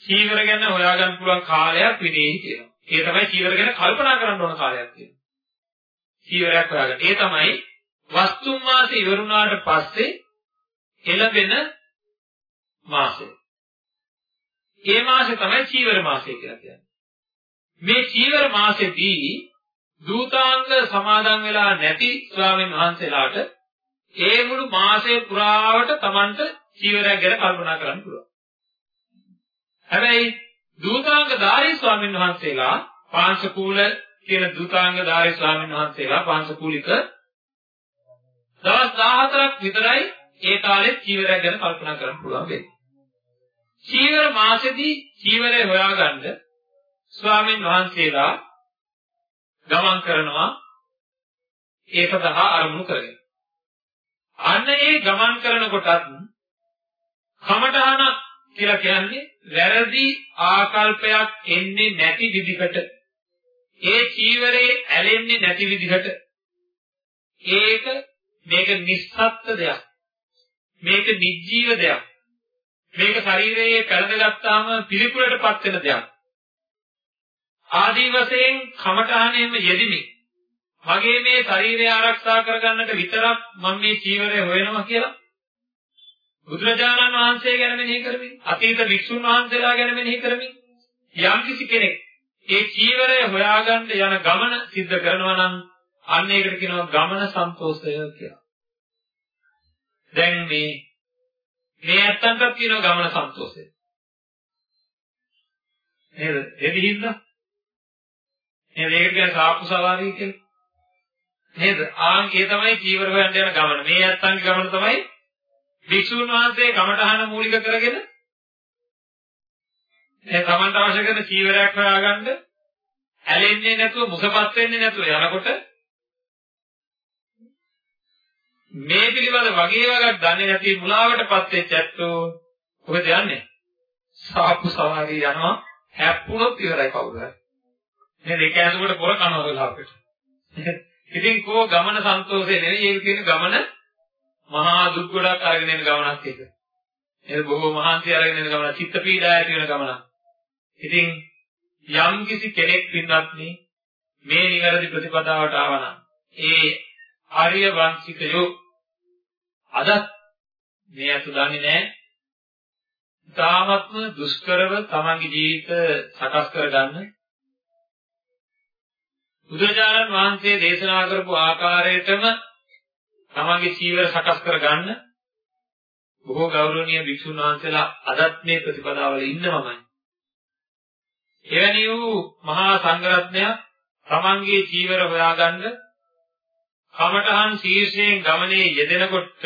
චීවර ගැන හොයාගන්න පුළුවන් කාලයක් විනේහි තියෙනවා. ඒ තමයි චීවර ගැන කල්පනා කරන්න ඕන කාලයක් තියෙනවා. චීවරයක් හොයාගන්න. ඒ තමයි වස්තුන් මාසේ ඉවරුණාට පස්සේ එළඹෙන මාසය. ඒ මාසය තමයි චීවර මාසය කියලා කියන්නේ. මේ චීවර මාසෙදී දූතාංග සමාදන් වෙලා නැති ස්වාමීන් වහන්සේලාට ඒ මුළු මාසය පුරාවට Tamanට චීවරයක් ගැන කල්පනා කරන්න පුළුවන්. හැබැයි දූතාංග ධාරී ස්වාමීන් වහන්සේලා පාංශකූල කියන දුතාංගධාරී ස්වාමීන් වහන්සේලා පාංශකූලික දවස් 14ක් විතරයි ඒ කාලේ චීවරයක් ගැන කල්පනා කරන්න පුළුවන් වෙන්නේ. චීවර මාසෙදී චීවරය හොයාගන්න ස්වාමීන් වහන්සේලා ගමන් කරනවා ඒ සඳහා අරමුණු කරගෙන. අන්න ඒ ගමන් කරනකොටත් කමඨහන කියලා කියන්නේ වැරදි ආකල්පයක් එන්නේ නැති විදිහට. ඒ චීවරේ ඇලෙන්නේ නැති විදිහට. ඒක මේක නිස්සත්ත්ව දෙයක්. මේක නිජීව දෙයක්. මේක ශරීරයේ පැලඳගත්තාම පිළිකුලටපත් වෙන දෙයක්. ආදී වශයෙන් කමඨහනෙම යෙදිමි. මගේ මේ ශරීරය ආරක්ෂා කරගන්නට විතරක් මම මේ චීවරය හොයනවා කියලා බුදුරජාණන් වහන්සේ ගැන මෙනෙහි කරමින් අතීත වික්ෂුන් වහන්සේලා ගැන මෙනෙහි කරමින් යම්කිසි කෙනෙක් ඒ චීවරය හොයාගන්න යන ගමන සිද්ධ කරනවා නම් අන්න ඒකට කියනවා ගමන සන්තෝෂය කියලා. දැන් මේ මේ ඇත්තන්ටත් කියනවා ගමන සන්තෝෂය. නේද? එදිහින්ද? නේද? ඒකට කියන්නේ සාප්පු සවාරිය කියලා. නේද? ආන් ඒ තමයි චීවර හොයන්න යන ගමන. මේ ඇත්තන්ගේ ගමන තමයි වික්ෂුන් වහන්සේ කමඨහන මූලික කරගෙන ඒ තමන්ට අවශ්‍ය කරන චීවරයක් හොයාගන්න ඇලෙන්නේ නැතුව මුසපත් වෙන්නේ නැතුව යනකොට මේ පිළිබඳ වගේ වගක් දන්නේ නැති මුලාවටපත් වෙච්ච ඇත්තෝ කොහෙද යන්නේ? සාප්පු සවාරි යනවා හැප්පුණොත් ඉවරයි කවුරු හරි. මේ දෙක ඇතුළට පොර කනවා වෙලාවකට. ඉතින් කෝ ගමන සන්තෝෂේ නෙවෙයි ඒක තියෙන ගමන මහා දුක් ගොඩක් අරගෙන යන ගමනක් ඒක. ඒක බොහෝ මහන්සි අරගෙන යන ගමන, චිත්ත පීඩා ඇති වෙන ගමනක්. ඉතින් යම් කිසි කෙනෙක් පින්වත්නි මේ නිවැරදි ප්‍රතිපදාවට ආවනම් ඒ ආර්ය වංශිකයෝ අද මේ අතු දන්නේ නැහැ. තාමත්ම දුෂ්කරව තමන්ගේ ජීවිත සකස් කරගන්න බුදුරජාණන් වහන්සේ දේශනා කරපු ආකාරයටම තමන්ගේ ජීවිත සකස් කරගන්න බොහෝ ගෞරවනීය භික්ෂුන් වහන්සේලා අදත් මේ ප්‍රතිපදාවල ඉන්නවමයි. එවැනි වූ මහා සංඝරත්නය තමන්ගේ ජීවර හොයාගන්න කමඨහන් ශීර්ෂයෙන් ගමනේ යෙදෙනකොට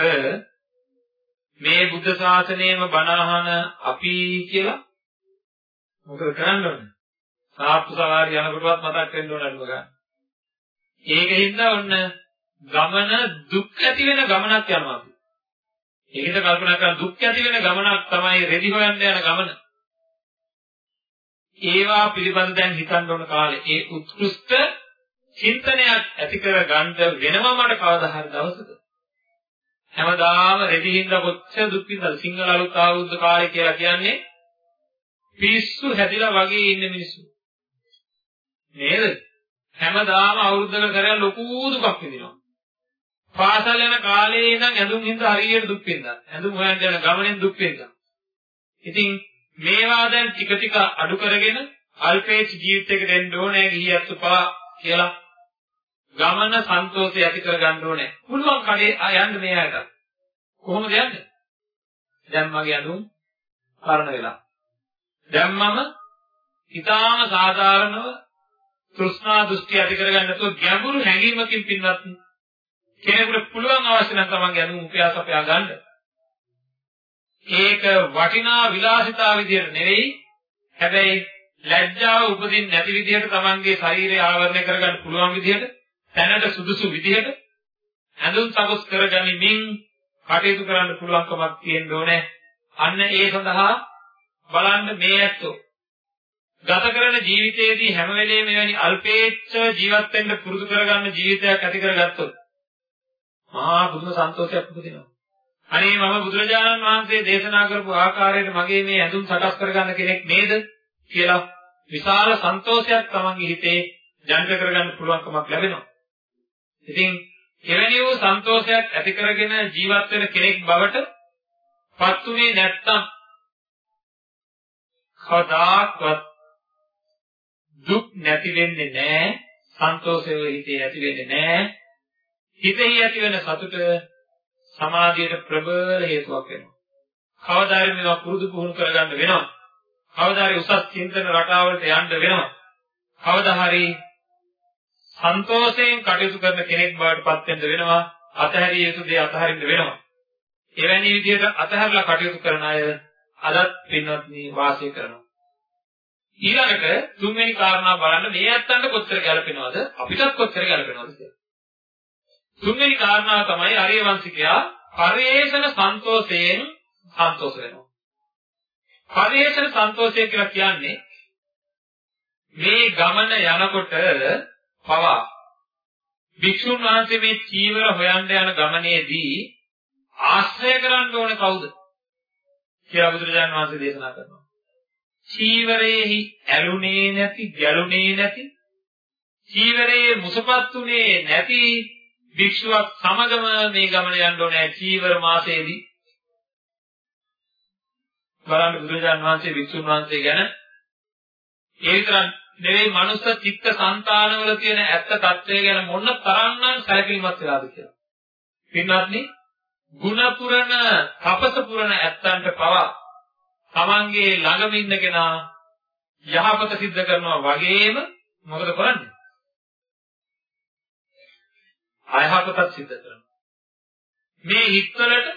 මේ බුද්ධ ශාසනයම බණහන අපි කියලා මොකද කරන්න ඕනේ? සාප්පු සවාරි යනකොටවත් මතක් වෙන්න ඕන අඩුව ගන්න. ඒකින්ද ඔන්න ගමන දුක් ඇති වෙන ගමනක් යනවා අපි. ඒකද කල්පනා කරන දුක් ඇති වෙන ගමනක් තමයි රෙදි හොයන්න යන ගමන. ඒවා පිළිබඳ දැන් හිතන්න ඕන කාලේ ඒ උත්කෘෂ්ඨ චින්තනයක් ඇති කර ගන්න වෙනවා මට කවදා හරි දවසක. හැමදාම රෙදිහින්ද කොච්චර දුක් විඳලා සිංහල අලුත් ආවුද්ද කාලේ කියලා කියන්නේ පිස්සු හැදිලා වගේ ඉන්න මිනිස්සු. නේද? හැමදාම අවුරුද්දකට කරලා ලොකු දුකක් විඳිනවා. පාසල් යන කාලේ ඉඳන් ඇඳුම් හින්දා හරියට දුක් විඳා. ඇඳුම් හොයන්න යන ගමනෙන් දුක් විඳා. ඉතින් මේවා දැන් ටික ටික අඩු කරගෙන අල්පේච් ජීවිතයකට එන්න ඕනේ ගිහියත් උපා කියලා ගමන සන්තෝෂය ඇති කරගන්න ඕනේ. පුළුවන් කඩේ ආ යන්න මේ ඇයට. කොහොමද යන්නේ? දැන් මගේ අඳුම් පරණ වෙලා. දැන් මම ඊටාම සාධාරණව තෘෂ්ණා දෘෂ්ටි ඇති කරගන්න නැතුව ගැඹුරු හැඟීමකින් පින්වත් කෙනෙකුට පුළුවන් අවශ්‍ය නම් තමන්ගේ අඳුම් උපයාස අපයා ගන්න. ඒක වටිනා විලාසිතා විදියට නෙවෙයි හැබැයි ලැජ්ජාව උපදින්න නැති විදිහට තමන්ගේ ශරීරය ආවරණය කරගන්න පුළුවන් විදිහට තැනට සුදුසු විදිහට ඇඳුම් සකස් කරගනිමින් කටයුතු කරන්න පුළුවන්කමක් තියෙන්න ඕනේ. අන්න ඒ සඳහා බලන්න මේ ඇත්තෝ ගත කරන ජීවිතයේදී හැම වෙලේම එවැනි අල්පේච්ඡ ජීවත් වෙන්න පුරුදු කරගන්න ජීවිතයක් ඇති කරගත්තොත් මහා බුදුම සන්තෝෂයක් උපදිනවා. අනේ මම බුදුරජාණන් වහන්සේ දේශනා කරපු ආකාරයට මගේ මේ ඇඳුම් සකස් කරගන්න කෙනෙක් නේද කියලා විශාල සන්තෝෂයක් තමන්ගේ හිතේ ජනිත කරගන්න පුළුවන්කමක් ලැබෙනවා. ඉතින් එවැනි වූ සන්තෝෂයක් ඇති කරගෙන ජීවත් වෙන කෙනෙක් බවට පත්ුනේ නැත්තම් කවදාක්වත් දුක් නැති වෙන්නේ නැහැ සන්තෝෂය හිතේ ඇති වෙන්නේ නැහැ හිතෙහි ඇති වෙන සතුට සමාධියට ප්‍රබල හේතුවක් වෙනවා. කවදා හරි මේවා පුරුදු පුහුණු කරගන්න වෙනවා. කවදා හරි උසස් චින්තන රටාවලට යන්න වෙනවා. කවදා හරි සන්තෝෂයෙන් කටයුතු කරන කෙනෙක් බවට පත් වෙන්න වෙනවා අතහැරිය යුතු දේ අතහරින්න වෙනවා එවැනි විදිහට අතහැරලා කටයුතු කරන අය අදත් පින්වත්නි වාසය කරනවා ඊළඟට තුන්වෙනි කාරණා බලන්න මේ ඇත්තන්ට කොච්චර ගැළපෙනවද? අපිටත් කොච්චර ගැළපෙනවද කියලා. තුන්වෙනි කාරණාව තමයි ආර්ය වංශිකයා පරිේශන සන්තෝෂයෙන් සන්තෝෂ වෙනවා. පරිේශන සන්තෝෂය කියලා කියන්නේ මේ ගමන යනකොට පවා භික්ෂුන් වහන්සේ මේ චීවර හොයන්න යන ගමනේදී ආශ්‍රය කරන්න ඕනේ කවුද කියලා බුදුරජාණන් වහන්සේ දේශනා කරනවා. චීවරයේහි ඇලුනේ නැති ගැලුනේ නැති චීවරයේ මුසපත්ුනේ නැති භික්ෂුවක් සමගම මේ ගමන යන්න ඕනේ චීවර මාසයේදී බලන්න බුදුරජාණන් වහන්සේ වික්ෂුන් වහන්සේ ගැන ඒ විතරක් නෙවෙයි මනුස්ස චිත්ත සංතානවල තියෙන ඇත්ත తත්වය ගැන මොන තරම්නම් සැලකිලිමත් වෙලාද කියලා. පින්වත්නි, ಗುಣ පුරණ, තපස පුරණ ඇත්තන්ට පවා තමන්ගේ ළඟම ඉන්න කෙනා යහපත සිද්ධ කරනවා වගේම මොකද කරන්නේ? අයහපතත් සිද්ධ කරනවා. මේ හිත්වලට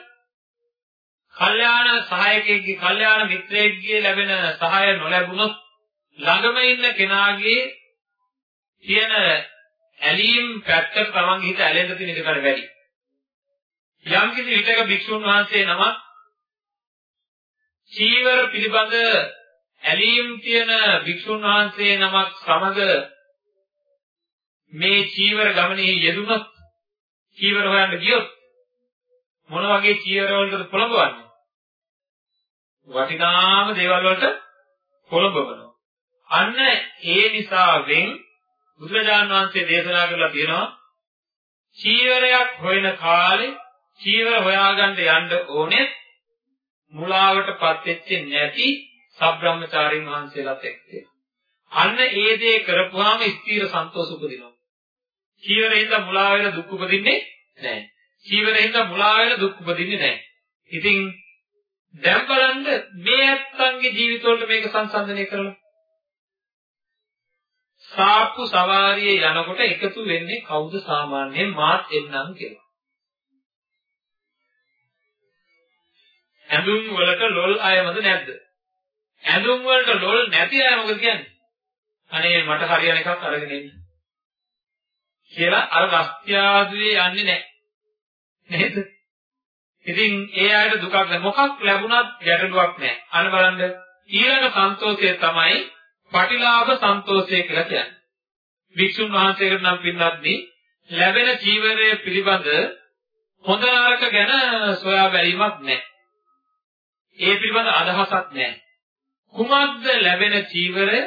කල්යාණ සහායකයෙක්ගේ කල්යාණ මිත්‍රයෙක්ගේ ලැබෙන සහාය නොලැබුණොත් ළඟම ඉන්න කෙනාගේ තියෙන ඇලීම් පැත්තට තමන්ගේ හිත ඇලෙන්න තියෙන එකට වැඩි. යම් කිසි විටක භික්ෂුන් වහන්සේ නමක් චීවර පිළිබඳ ඇලීම් තියෙන භික්ෂුන් වහන්සේ නමක් සමග මේ චීවර ගමනේ යෙදුනොත් චීවර හොයන්න ගියොත් මොන වගේ චීවර වලටද පොළඹවන්නේ? වටිනාම දේවල් වලට පොළඹවනවා. අන්න ඒ නිසාවෙන් බුදුරජාන් වහන්සේ දේශනා කරලා තියෙනවා චීවරයක් හොයන කාලේ චීවර හොයාගන්න යන්න ඕනේ මුලාවටපත් වෙච්ච නැති සබ්‍රාහ්මචාරින් වහන්සේලාත් එක්ක. අන්න ඒ දේ කරපුවාම ස්ථීර සන්තෝෂ උපදිනවා. චීවරෙන්ද මුලා වෙලා දුක් උපදින්නේ නැහැ. චීවරෙන්ද මුලා වෙලා දුක් උපදින්නේ නැහැ. ඉතින් දැන් බලන්න මේ ඇත්තන්ගේ ජීවිතවලට මේක සංසන්දනය කරලා සාප්පු සවාරියේ යනකොට එකතු වෙන්නේ කවුද සාමාන්‍යයෙන් මාත් එන්නම් කියලා. ඇඳුම් වලට ලොල් අයමද නැද්ද? ඇඳුම් වලට ලොල් නැති අය මොකද කියන්නේ? අනේ මට හරියන එකක් අරගෙන එන්න. කියලා අර රස්ත්‍යාදුවේ යන්නේ නැහැ. නේද? ඉතින් ඒ අයට දුකක් නැහැ. මොකක් ලැබුණත් ගැටලුවක් නැහැ. අන්න බලන්න ඊළඟ සන්තෝෂය තමයි පටිලාභ සන්තෝෂය කියලා කියන්නේ. වික්ෂුන් වහන්සේකට නම් පින්නත්නි ලැබෙන ජීවනය පිළිබඳ හොඳ නරක ගැන සොයා බැලීමක් නැහැ. ඒ පිළිබඳ අදහසක් නැහැ. කුමක්ද ලැබෙන චීවරය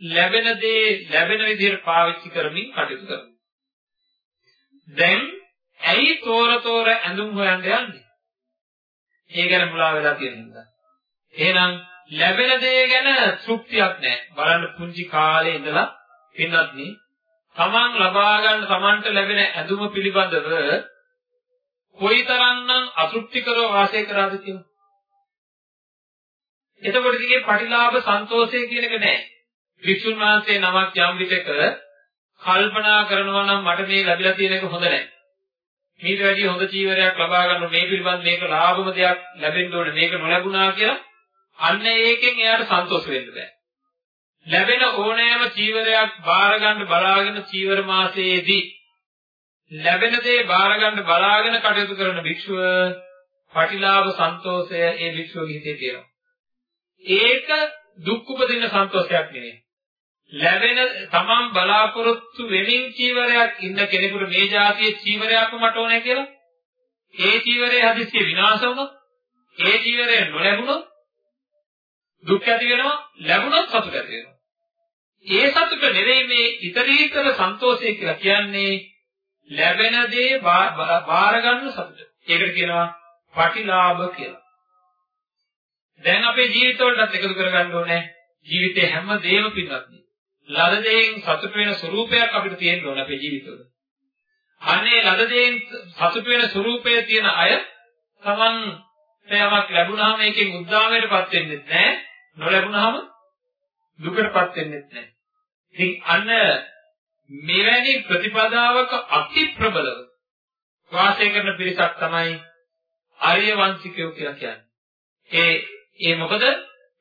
ලැබෙන දේ ලැබෙන විදිහට පාවිච්චි කරමින් කටයුතු කරනවා. දැන් ඇයි තෝර තෝර ඇඳුම් හොයන්න යන්නේ? ඒ ගැන මුලා වෙලා තියෙන හින්දා. එහෙනම් ලැබෙන දේ ගැන තෘප්තියක් නැහැ. බලන්න පුංචි කාලේ ඉඳලා පින්නත් තමන් ලබා ගන්න තමන්ට ලැබෙන ඇඳුම පිළිබඳව කොයිතරම්නම් අතෘප්තිකරව වාසය කරාද කියලා. එතකොට ඉතින් පටිලාභ සන්තෝෂය කියන එක නැහැ. වික්ෂුන් වහන්සේ නමක් යම් විටක කල්පනා කරනවා නම් මට මේ ලැබිලා තියෙන එක හොඳ නැහැ. මීට වැඩිය හොඳ චීවරයක් ලබා ගන්න මේ පිළිබඳ මේක ලාභම දෙයක් ලැබෙන්න ඕනේ මේක නොලැබුණා කියලා අන්න ඒකෙන් එයාට සන්තෝෂ වෙන්න බෑ. ලැබෙන ඕනෑම චීවරයක් බාර ගන්න බලාගෙන චීවර මාසයේදී ලැබෙන දේ බාර ගන්න බලාගෙන කටයුතු කරන භික්ෂුව පටිලාභ සන්තෝෂය ඒ භික්ෂුවගේ හිතේ තියෙනවා. ඒක දුක් උපදින සන්තෝෂයක් නෙවෙයි. ලැබෙන තමන් බලාපොරොත්තු වෙමින් චීවරයක් ඉන්න කෙනෙකුට මේ જાතියේ චීවරයක්ම මට ඕනේ කියලා ඒ චීවරය හදිස්සිය විනාශ වුණොත් ඒ චීවරය නොලැබුණොත් දුක් ඇති වෙනවා ලැබුණොත් සතුට ඇති වෙනවා. ඒ සතුට නෙවෙයි මේ ඉතරීතර සන්තෝෂය කියලා කියන්නේ ලැබෙන දේ බාර ගන්න සතුට. ඒකට කියනවා පටිලාභ කියලා. දැන් අපේ ජීවිතවලටත් එකතු කරගන්න ඕනේ ජීවිතේ හැම දෙයක්ම පින්වත්නි. ලද දෙයින් සතුට වෙන ස්වરૂපයක් අපිට තියෙන්න ඕනේ අපේ ජීවිතවල. අනේ ලද දෙයින් සතුට වෙන ස්වરૂපය තියෙන අය තමන් යමක් ලැබුණාම ඒකෙන් උද්දාමයටපත් වෙන්නේ නැහැ. නොලැබුණාම දුකටපත් වෙන්නේ නැහැ. ඉතින් අන්න මෙවැනි ප්‍රතිපදාවක අති ප්‍රබලව වාසය කරන පිරිසක් තමයි ආර්ය වංශිකයෝ කියලා කියන්නේ. ඒ ඒ මොකද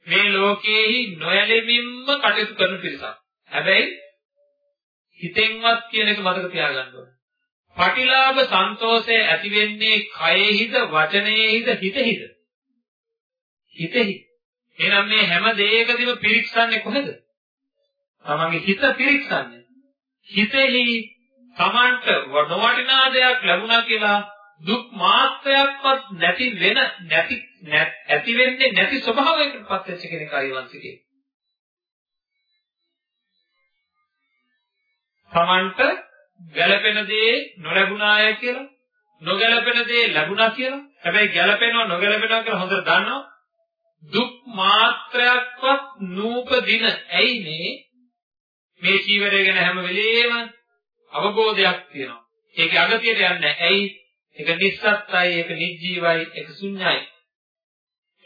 මේ ලෝකයේහි නොයැලෙමින්ම කටයුතු කරන පිරිසක්. හැබැයි හිතෙන්වත් කියන එක මතක තියාගන්න ඕනේ. පටිලාභ සන්තෝෂය ඇති වෙන්නේ කයෙහිද වචනයේහිද හිතෙහිද? හිතෙහි. එහෙනම් මේ හැම දෙයකදීම පිරික්සන්නේ කොහෙද? තමන්ගේ හිත පිරික්සන්නේ. හිතෙහි තමන්ට නොවටිනා දෙයක් ලැබුණා කියලා දුක් මාත්‍රයක්වත් නැති වෙන නැති ඇති වෙන්නේ නැති ස්වභාවයකටපත් වෙච්ච කෙනෙක් අරිවංශිකේ. තමන්ට ගැළපෙන දේ නොලැබුණාය කියලා නොගැළපෙන දේ ලැබුණා කියලා හැබැයි ගැළපෙනව නොගැළපෙනව කියලා හොඳට දන්නවා. දුක් මාත්‍රයක්වත් නූපදින ඇයි මේ මේ චීවරය ගැන හැම වෙලේම අවබෝධයක් තියෙනවා. ඒකේ අගතියට යන්නේ ඇයි? ඒක නිස්සත්තයි ඒක නිජීවයි ඒක ශුන්‍යයි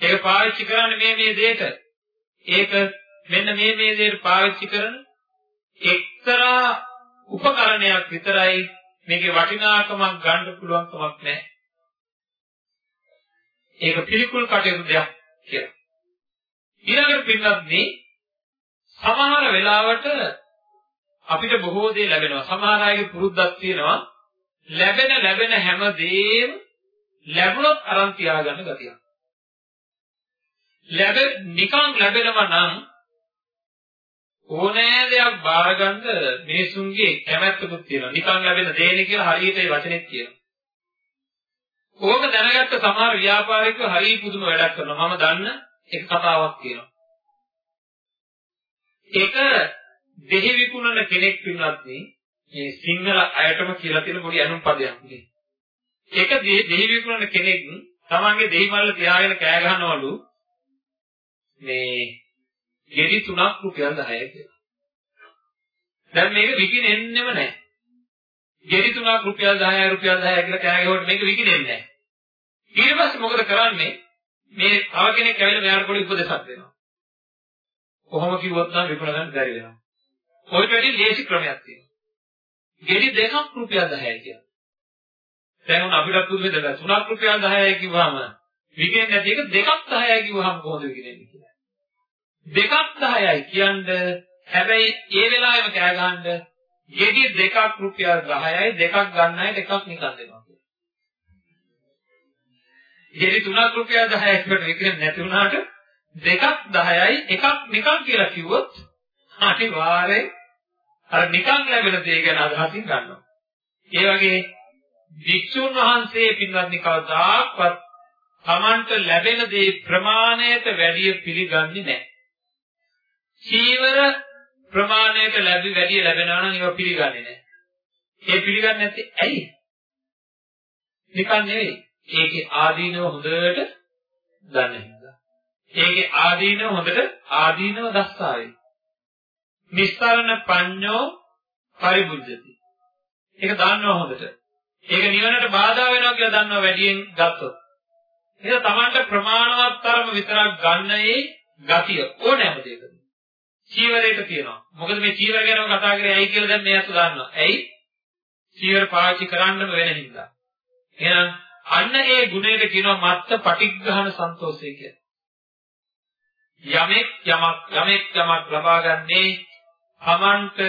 ඒක පාවිච්චි කරන්නේ මේ මේ දෙයට ඒක මෙන්න මේ මේ දෙයට පාවිච්චි කරන එක්තරා උපකරණයක් විතරයි මේකේ වටිනාකමක් ගන්න පුළුවන් කමක් නැහැ. ඒක පිළිකුල් කටයුතු දෙයක් කියලා. ඊළඟට පින්වත්නි සමහර වෙලාවට අපිට බොහෝ දේ ලැබෙනවා. සමහර අයගේ පුරුද්දක් තියෙනවා ලැබෙන ලැබෙන හැම දෙයක්ම ලැබුණොත් අරන් තියාගන්න ගතියක්. ලැබෙ නිකන් ලැබෙනවා නම් ඕනෑ දෙයක් බාරගන්න මිනිසුන්ගේ කැමැත්තකුත් තියෙනවා. නිකන් ලැබෙන දේනේ කියලා හරියට ඒ වචනේත් කියනවා. ඕක දැනගත්ත සමහර ව්‍යාපාරිකයෝ හරිය පුදුම වැඩක් කරනවා. මම දන්න එක කතාවක් කියනවා. ඒක දෙහි විකුණන කෙනෙක් පින්වත් මේ සිංහල අයටම කියලා තියෙන පොඩි අනුන් පදයක් නේ. ඒක දෙහි විකුණන කෙනෙක් තමන්ගේ දෙහි මල්ල තියාගෙන කෑ ගහනවලු මේ ගෙඩි 3ක් රුපියල් 10යි කියලා. දැන් මේක විකිනෙන්නෙම නැහැ. ගෙඩි 3ක් රුපියල් 10යි රුපියල් 10යි කියලා කෑ ගැහුවට මේක විකිනෙන්නේ නැහැ. ඊට පස්සේ මොකද කරන්නේ? මේ තව කෙනෙක් ඇවිල්ලා මෙයාට පොඩි උපදේශයක් දෙනවා. කොහොම කිව්වොත් නම් විකුණ ගන්න බැරි වෙනවා. ඔයිට වැඩි ලේසි ක්‍රමයක් තියෙනවා. ගෙඩි දෙකක් රුපියල් 10යි කියලා. දැන් උන් අපිට පුදුමෙද 3ක් රුපියල් 10යි කිව්වම විකිනෙන්නේ නැති එක දෙකක් 10යි කිව්වම කොහොමද විකිනෙන්නේ කියලා. දෙකක් 10යි කියන්නේ හැබැයි ඒ වෙලාවෙම කෑ ගහන්න ගෙඩි දෙකක් රුපියල් 10යි දෙකක් ගන්නයි එකක් නිකන් දෙනවා කියලා. ගෙඩි තුනක් රුපියල් 10යි එකට විකිරෙන්නේ නැති වුණාට දෙකක් 10යි එකක් නිකන් කියලා කිව්වොත් අනිවාර්යෙන් අර නිකන් ලැබෙන දේ ගැන අදහසින් ගන්නවා. ඒ වගේ වික්ෂුන් වහන්සේ පින්වත්නි කවදාක්වත් Tamanට ලැබෙන දේ ප්‍රමාණයට වැඩිය පිළිගන්නේ නැහැ. චීවර ප්‍රමාණයට ලැබි වැඩි ලැබෙනවා නම් ඒවා පිළිගන්නේ නැහැ. ඒ පිළිගන්නේ නැත්තේ ඇයි? නිකන් නෙවෙයි. ඒකේ ආදීනව හොඳට දන්න හින්දා. ඒකේ ආදීනව හොඳට ආදීනව දස්සාවේ. නිස්සාරණ පඤ්ඤෝ පරිබුද්ධති. ඒක දන්නවා හොඳට. ඒක නිවනට බාධා වෙනවා කියලා දන්නවා වැඩියෙන් ගත්තොත්. ඒක Tamanට ප්‍රමාණවත් තරම විතරක් ගන්න ඒ ගතිය ඕනෑම දෙයක. චීවරයට තියෙනවා. මොකද මේ චීවර ගැනම කතා කරේ ඇයි කියලා දැන් මේ අත දන්නවා. ඇයි? චීවර පාවිච්චි කරන්නම වෙන හින්දා. එහෙනම් අන්න ඒ ගුණයට කියනවා මත්ත පටිග්‍රහණ සන්තෝෂය කියලා. යමෙක් යමක් යමෙක් යමක් ලබා ගන්නේ Tamanට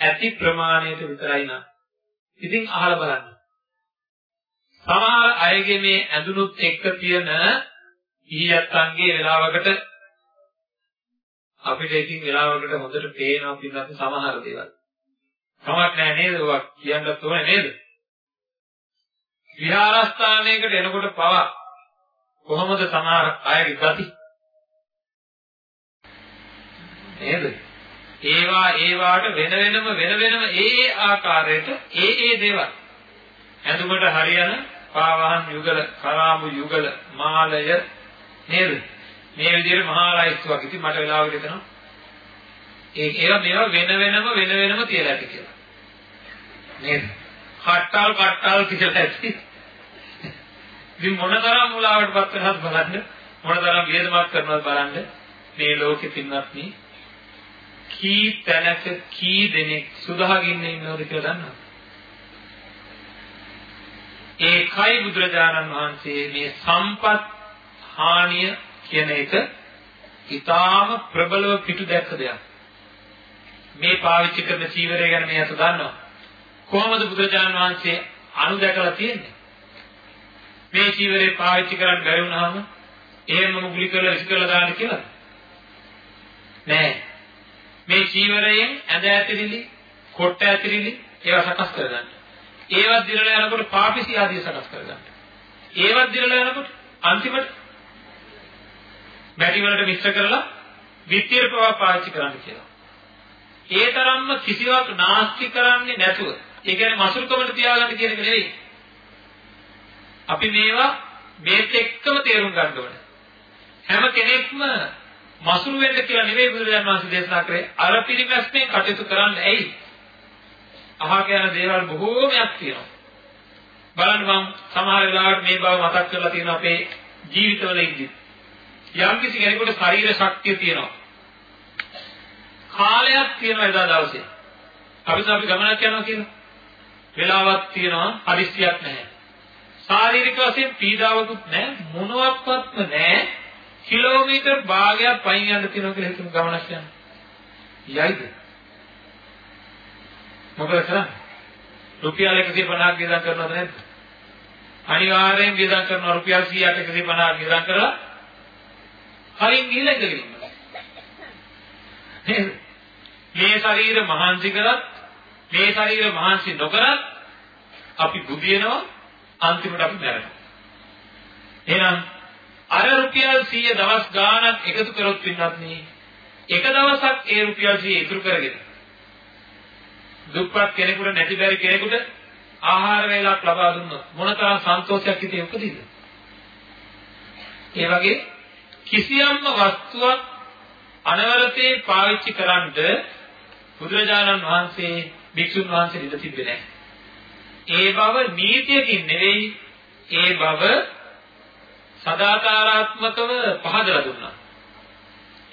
ඇති ප්‍රමාණයට විතරයි නේද? ඉතින් අහලා බලන්න. සමහර අයගේ මේ ඇඳුනුත් එක්ක තියෙන ඊයත්න්ගේ වෙලාවකට අපිට ඉතින් වෙලාවකට හොඳට පේනවා පින්නත් සමහර දේවල්. කමක් නැහැ නේද? ඔවා කියන්නත් ඕනේ නේද? විහාරස්ථානයකට එනකොට පවා කොහොමද සමහර අයගේ ගති? නේද? ඒවා ඒවාට වෙන වෙනම වෙන වෙනම ඒ ඒ ආකාරයට ඒ ඒ දේවල් ඇඳුමට හරියන පාවහන් යුගල කරාමු යුගල මාලය නේද? මේ විදිහට මහා ලයිස්තුවක් ඉතින් මට වෙලාවකට හිතෙනවා ඒ ඒවා මේවා වෙන වෙනම වෙන වෙනම තියලා ඇති කියලා. නේද? කට්ටල් කට්ටල් කියලා ඇති. ඉතින් මොනතරම් මුලාවටපත් වෙනවද බලන්න මොනතරම් වියදමක් කරනවද බලන්න මේ ලෝකෙ පින්වත්නි කී තැනක කී දෙනෙක් සුදාගෙන ඉන්නවද කියලා දන්නවද? ඒකයි බුදුරජාණන් වහන්සේ මේ සම්පත් හානිය කියන එක ඊටාම ප්‍රබලව පිටු දැක්ක දෙයක්. මේ පාවිච්චි කරන චීවරය ගැන මේ අත දන්නවා. කොහොමද බුදුරජාණන් වහන්සේ අනුදැකලා තියෙන්නේ? මේ චීවරේ පාවිච්චි කරන්න බැරි වුණාම එහෙම මුගලි කරලා විසි කරලා දාන්න කියලා. නෑ. මේ චීවරයෙන් ඇඳ ඇතිරිලි, කොට්ට ඇතිරිලි ඒවා සකස් කරගන්න. ඒවත් දිරලා යනකොට පාපිසි ආදිය සකස් කරගන්න. ඒවත් දිරලා යනකොට අන්තිමට මැටි වලට මිශ්‍ර කරලා විත්තිර පවා පාවිච්චි කරන්න කියලා. ඒ තරම්ම කිසිවක් නාස්ති කරන්නේ නැතුව, ඒ කියන්නේ මසුරුකමට තියාගන්න කියන එක නෙවෙයි. අපි මේවා මේත් එක්කම තේරුම් ගන්න ඕනේ. හැම කෙනෙක්ම මසුරු වෙන්න කියලා නෙවෙයි බුදුරජාණන් වහන්සේ දේශනා කරේ අර පිළිමැස්මෙන් කටයුතු කරන්න ඇයි? අහක යන දේවල් බොහෝමයක් තියෙනවා. බලන්න මම සමහර වෙලාවට මේ බව මතක් කරලා තියෙනවා අපේ ජීවිතවල ඉඳි. යම් කිසි කෙනෙකුට ශරීර ශක්තිය තියෙනවා. කාලයක් තියෙනවා එදා දවසේ. අපි අපි ගමනක් යනවා කියන වෙලාවක් තියෙනවා හදිස්සියක් නැහැ. ශාරීරික වශයෙන් පීඩාවකුත් නැහැ මොනවත්වත්ම නැහැ කිලෝමීටර් භාගයක් පයින් යන්න තියෙනවා කියලා හිතමු ගමනක් යන්න. යයිද? මොකද කරන්නේ? රුපියල් 150ක් ගෙදම් කරනවද නැද්ද? අනිවාර්යෙන් ගෙදම් කරනවා රුපියල් 100ක් 150ක් ගෙදම් කරලා කලින් ගිහලා ඉඳගෙන ඉන්නවා. මේ ශරීර මහන්සි කරත් මේ ශරීර මහන්සි නොකරත් අපි බුදිනවා අන්තිමට අපි මැරෙනවා. එහෙනම් අර රුපියල් 100 දවස් ගාණක් එකතු කරොත් පින්නත් නේ එක දවසක් ඒ රුපියල් 100 ඉතුරු කරගෙන දුප්පත් කෙනෙකුට නැති බැරි කෙනෙකුට ආහාර වේලක් ලබා දුන්නොත් මොනතරම් සන්තෝෂයක් හිතේ උපදීද? ඒ වගේ කිසියම්ම වස්තුවක් අනවරතේ පාවිච්චි කරන්ද බුදුරජාණන් වහන්සේ භික්ෂුන් වහන්සේ ඉඳ තිබෙන්නේ නැහැ. ඒ බව නීතියකින් නෙවෙයි ඒ බව සදාකාරාත්මකව පහදලා දුන්නා.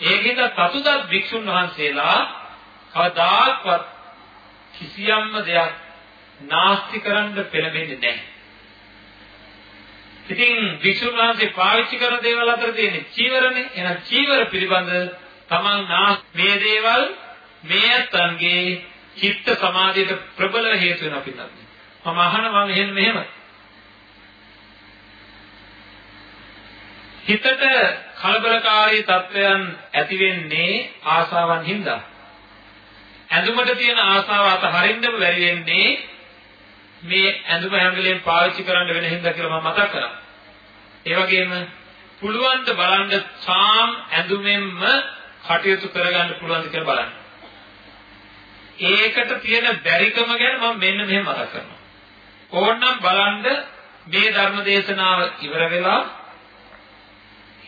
ඒකෙන්ද සතුටත් භික්ෂුන් වහන්සේලා කවදාක්වත් කිසියම්ම දෙයක් නාස්ති කරන්න පෙළඹෙන්නේ නැහැ. ඉතින් භික්ෂුන් වහන්සේ පාවිච්චි කරන දේවල් අතර තියෙන චීවරනේ. එහෙනම් චීවර පිළිබඳ තමන් මේ දේවල් මේ අත්න්ගේ චිත්ත සමාධියට ප්‍රබල හේතු වෙනවා පින්නත්. මම අහනවා මෙහෙම මෙහෙම. හිතට කලබලකාරී තත්වයන් ඇති වෙන්නේ ආසාවන් හින්දා. ඇඳුමට තියෙන ආසාව අතහරින්නම බැරි වෙන්නේ මේ ඇඳුම හැම වෙලේම පාවිච්චි කරන්න වෙන හින්දා කියලා මම මතක් කරා. ඒ වගේම පුළුවන් ද බලන්න සාම් ඇඳුමෙන්ම කටයුතු කරගන්න පුළුවන්ද කියලා බලන්න. ඒකට තියෙන බැරිකම ගැන මම මෙන්න මෙහෙම මතක් කරනවා. ඕනනම් බලන්න මේ ධර්ම දේශනාව ඉවර වෙලා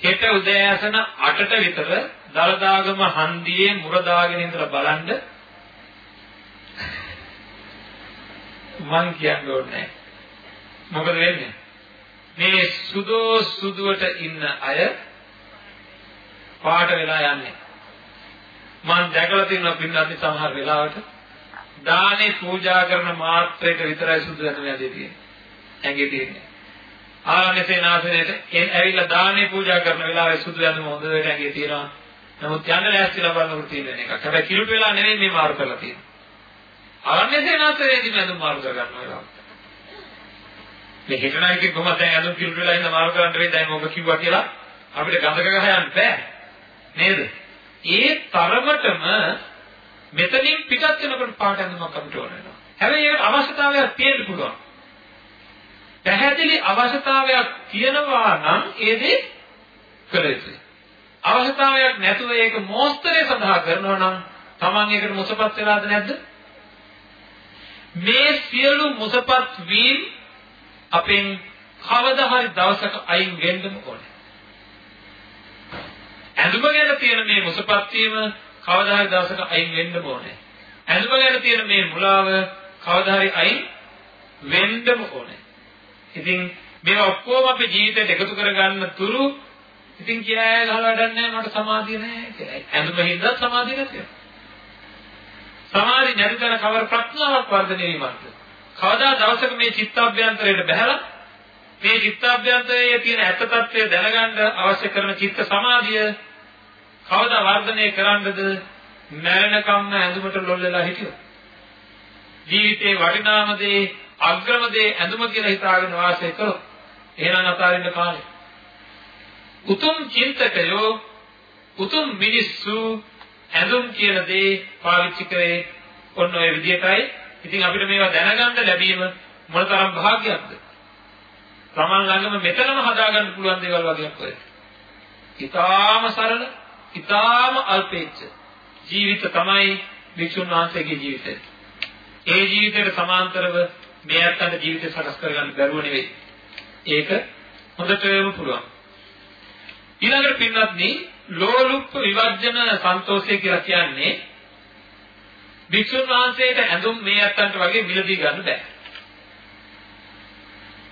හෙට උදෑසන 8ට විතර දලදාගම හන්දියේ මුර දාගෙන ඉඳලා බලන්න. මං කියන්න ඕනේ. මොකද වෙන්නේ? මේ සුදෝ සුදුවට ඉන්න අය පාට වෙලා යන්නේ. මං දැකලා තියෙනවා පින්නත් සමහර වෙලාවට දානේ පූජා කරන මාත්‍රයට විතරයි සුදු ඇඳුම ඇඳේ තියෙන්නේ. ඇඟේ තියෙන්නේ. ආරණ්‍ය සේනාසනයේට ඇවිල්ලා දානේ පූජා කරන වෙලාවේ සුදු ඇඳුම හොඳට ඇඟේ තියෙනවා. නමුත් යන්න ලෑස්තිලා බලනකොට තියෙන එකක්. හැබැයි කිලුට වෙලා නෙවෙයි මේ මාරු කරලා තියෙන්නේ. ආරණ්‍ය සේනාසනයේදී ඇඳුම් මාරු කර ගන්න වෙලාව මේ හිතනා එකේ කොහොමද දැන් ඇඳුම් කිලුට වෙලා ඉන්න මාරු කරන්න වෙයි දැන් ඔබ කිව්වා කියලා අපිට ගඳක ගහ යන්න බෑ. නේද? ඒ තරමටම මෙතනින් පිටත් වෙනකොට පාට ඇඳුමක් අපිට ඕන වෙනවා. හැබැයි ඒකට අවශ්‍යතාවයක් තියෙන්න පුළුවන්. පැහැදිලි අවශ්‍යතාවයක් තියෙනවා නම් ඒ දේ කළ යුතුයි. අවශ්‍යතාවයක් නැතුව ඒක මෝස්තරේ සඳහා කරනවා නම් Taman ඒකට මුසපත් වෙලාද නැද්ද? මේ සියලු මුසපත් වීම අපෙන් කවදා හරි දවසක අයින් වෙන්නම ඕනේ. ඇඳුම ගැන තියෙන මේ මුසපත් වීම කවදා හරි දවසක අයින් වෙන්නම ඕනේ. ඇඳුම ගැන තියෙන මේ මුලාව කවදා හරි අයින් වෙන්නම ඕනේ. ඉතින් මේවා ඔක්කොම අපේ ජීවිතයට එකතු කරගන්න තුරු ඉතින් කියා ගහලා වැඩක් නැහැ මට සමාධිය නැහැ කියලා. ඇඳුම හින්දා සමාධිය නැති වෙනවා. සමාධි නැති තැන කවර ප්‍රඥාවක් වර්ධනය වීමක්ද? කවදා දවසක මේ චිත්තාභ්‍යන්තරයට බහැලා මේ චිත්තාභ්‍යන්තරයේ තියෙන ඇත්ත తත්වය දැනගන්න අවශ්‍ය කරන චිත්ත සමාධිය කවදා වර්ධනය කරන්නද? මරණකම්ම ඇඳුමට ලොල් වෙලා හිටියොත්. ජීවිතේ වටිනාම දේ අග්‍රම දේ ඇඳුම කියලා හිතාගෙන වාසය කළොත් එහෙනම් අතාරින්න කාලේ. උතුම් චින්තකයෝ උතුම් මිනිස්සු ඇඳුම් කියන දේ පාවිච්චි කරේ ඔන්න ඔය විදිහටයි. ඉතින් අපිට මේවා දැනගන්න ලැබීම මොනතරම් භාග්‍යයක්ද? Taman ළඟම මෙතනම හදාගන්න පුළුවන් දේවල් වගේක් ඔය. ඊටාම සරල, ඊටාම අල්පේච්ඡ ජීවිත තමයි වික්ෂුන් වහන්සේගේ ජීවිතය. ඒ ජීවිතයට සමාන්තරව මේ අත්තන්ට ජීවිතය සකස් කරගන්න බැරුව නෙවෙයි. ඒක හොඳටම පුළුවන්. ඊළඟට පින්වත්නි ලෝලුප්ප විවර්ජන සන්තෝෂය කියලා කියන්නේ භික්ෂුන් වහන්සේට ඇඳුම් මේ අත්තන්ට වගේ මිලදී ගන්න බෑ.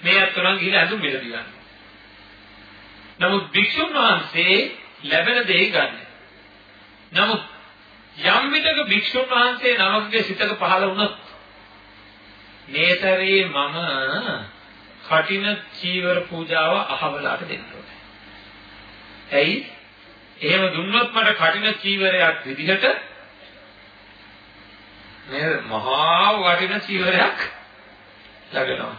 මේ අත්තනම් ගිහින් ඇඳුම් මිලදී ගන්න. නමුත් භික්ෂුන් වහන්සේ ලැබෙන දේ ගන්න. නමුත් යම් විටක භික්ෂුන් වහන්සේ නමකගේ සිතක පහළ වුණොත් මේතරේ මම කටින චීවර පූජාව අහවලාට දෙන්න ඕනේ. ඇයි? එහෙම දුන්නොත් මට කටින චීවරයක් විදිහට මේ මහා වටින චීවරයක් ලැබෙනවා.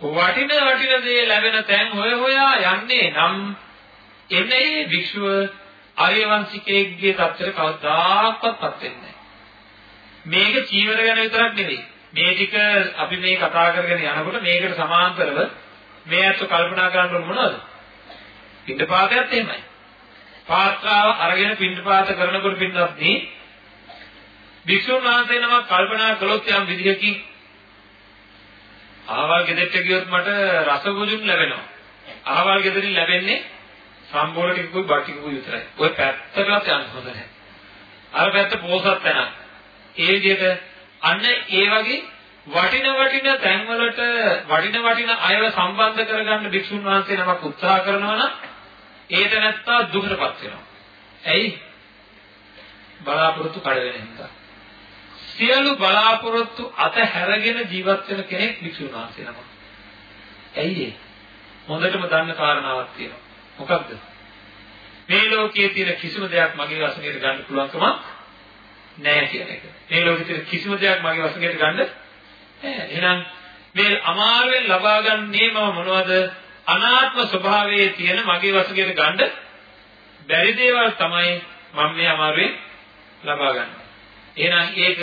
වටින වටින දේ ලැබෙන තැන් හොය හොයා යන්නේ නම් එනේ භික්ෂුව ආර්යවංශිකයෙක්ගේ தත්තර කවදාකවත්පත් වෙන්නේ මේක චීවර ගැන විතරක් නෙවෙයි. මේ ටික අපි මේ කතා කරගෙන යනකොට මේකට සමාන්තරව මේ අත්ව කල්පනා කරන්න ඕන මොනවද? පිටපාතයත් එහෙමයි. පාත්‍රාව අරගෙන පිටපාත කරනකොට පින්නත් නේ භික්ෂුන් වහන්සේ නමක් කල්පනා කළොත් යම් විදිහකින් අහවල් ගෙදරට ගියොත් මට රසගුජුන් ලැබෙනවා. අහවල් ගෙදරින් ලැබෙන්නේ සම්බෝල ටිකකුයි බත් ටිකකුයි විතරයි. ඔය පැත්තටවත් යන්න හොඳ නැහැ. අර පැත්ත පෝසත් තැන. ඒ විදිහට අන්න ඒ වගේ වටින වටින තැන්වලට වටින වටින අයව සම්බන්ධ කරගන්න භික්ෂුන් වහන්සේ නමක් උත්සාහ කරනවා නම් ඒට නැත්තා දුකටපත් වෙනවා. ඇයි? බලාපොරොත්තු කඩ වෙන හින්දා. සියලු බලාපොරොත්තු අතහැරගෙන ජීවත් වෙන කෙනෙක් භික්ෂුන් වහන්සේ නමක්. ඇයි ඒ? හොඳටම දන්න කාරණාවක් තියෙනවා. මොකක්ද? මේ ලෝකයේ තියෙන කිසිම දෙයක් මගේ වශයෙන් ගන්න පුළුවන්කම නැහැ කියන එක. මේ ලෝකයේ තියෙන කිසිම දෙයක් මගේ වශයෙන් ගන්න නැහැ. එහෙනම් මේ අමාරුවෙන් ලබා ගන්නේ මම මොනවද? අනාත්ම ස්වභාවයේ තියෙන මගේ වශයෙන් ගන්න බැරි දේවල් තමයි මම මේ අමාරුවෙන් ලබා ගන්න. එහෙනම් ඒක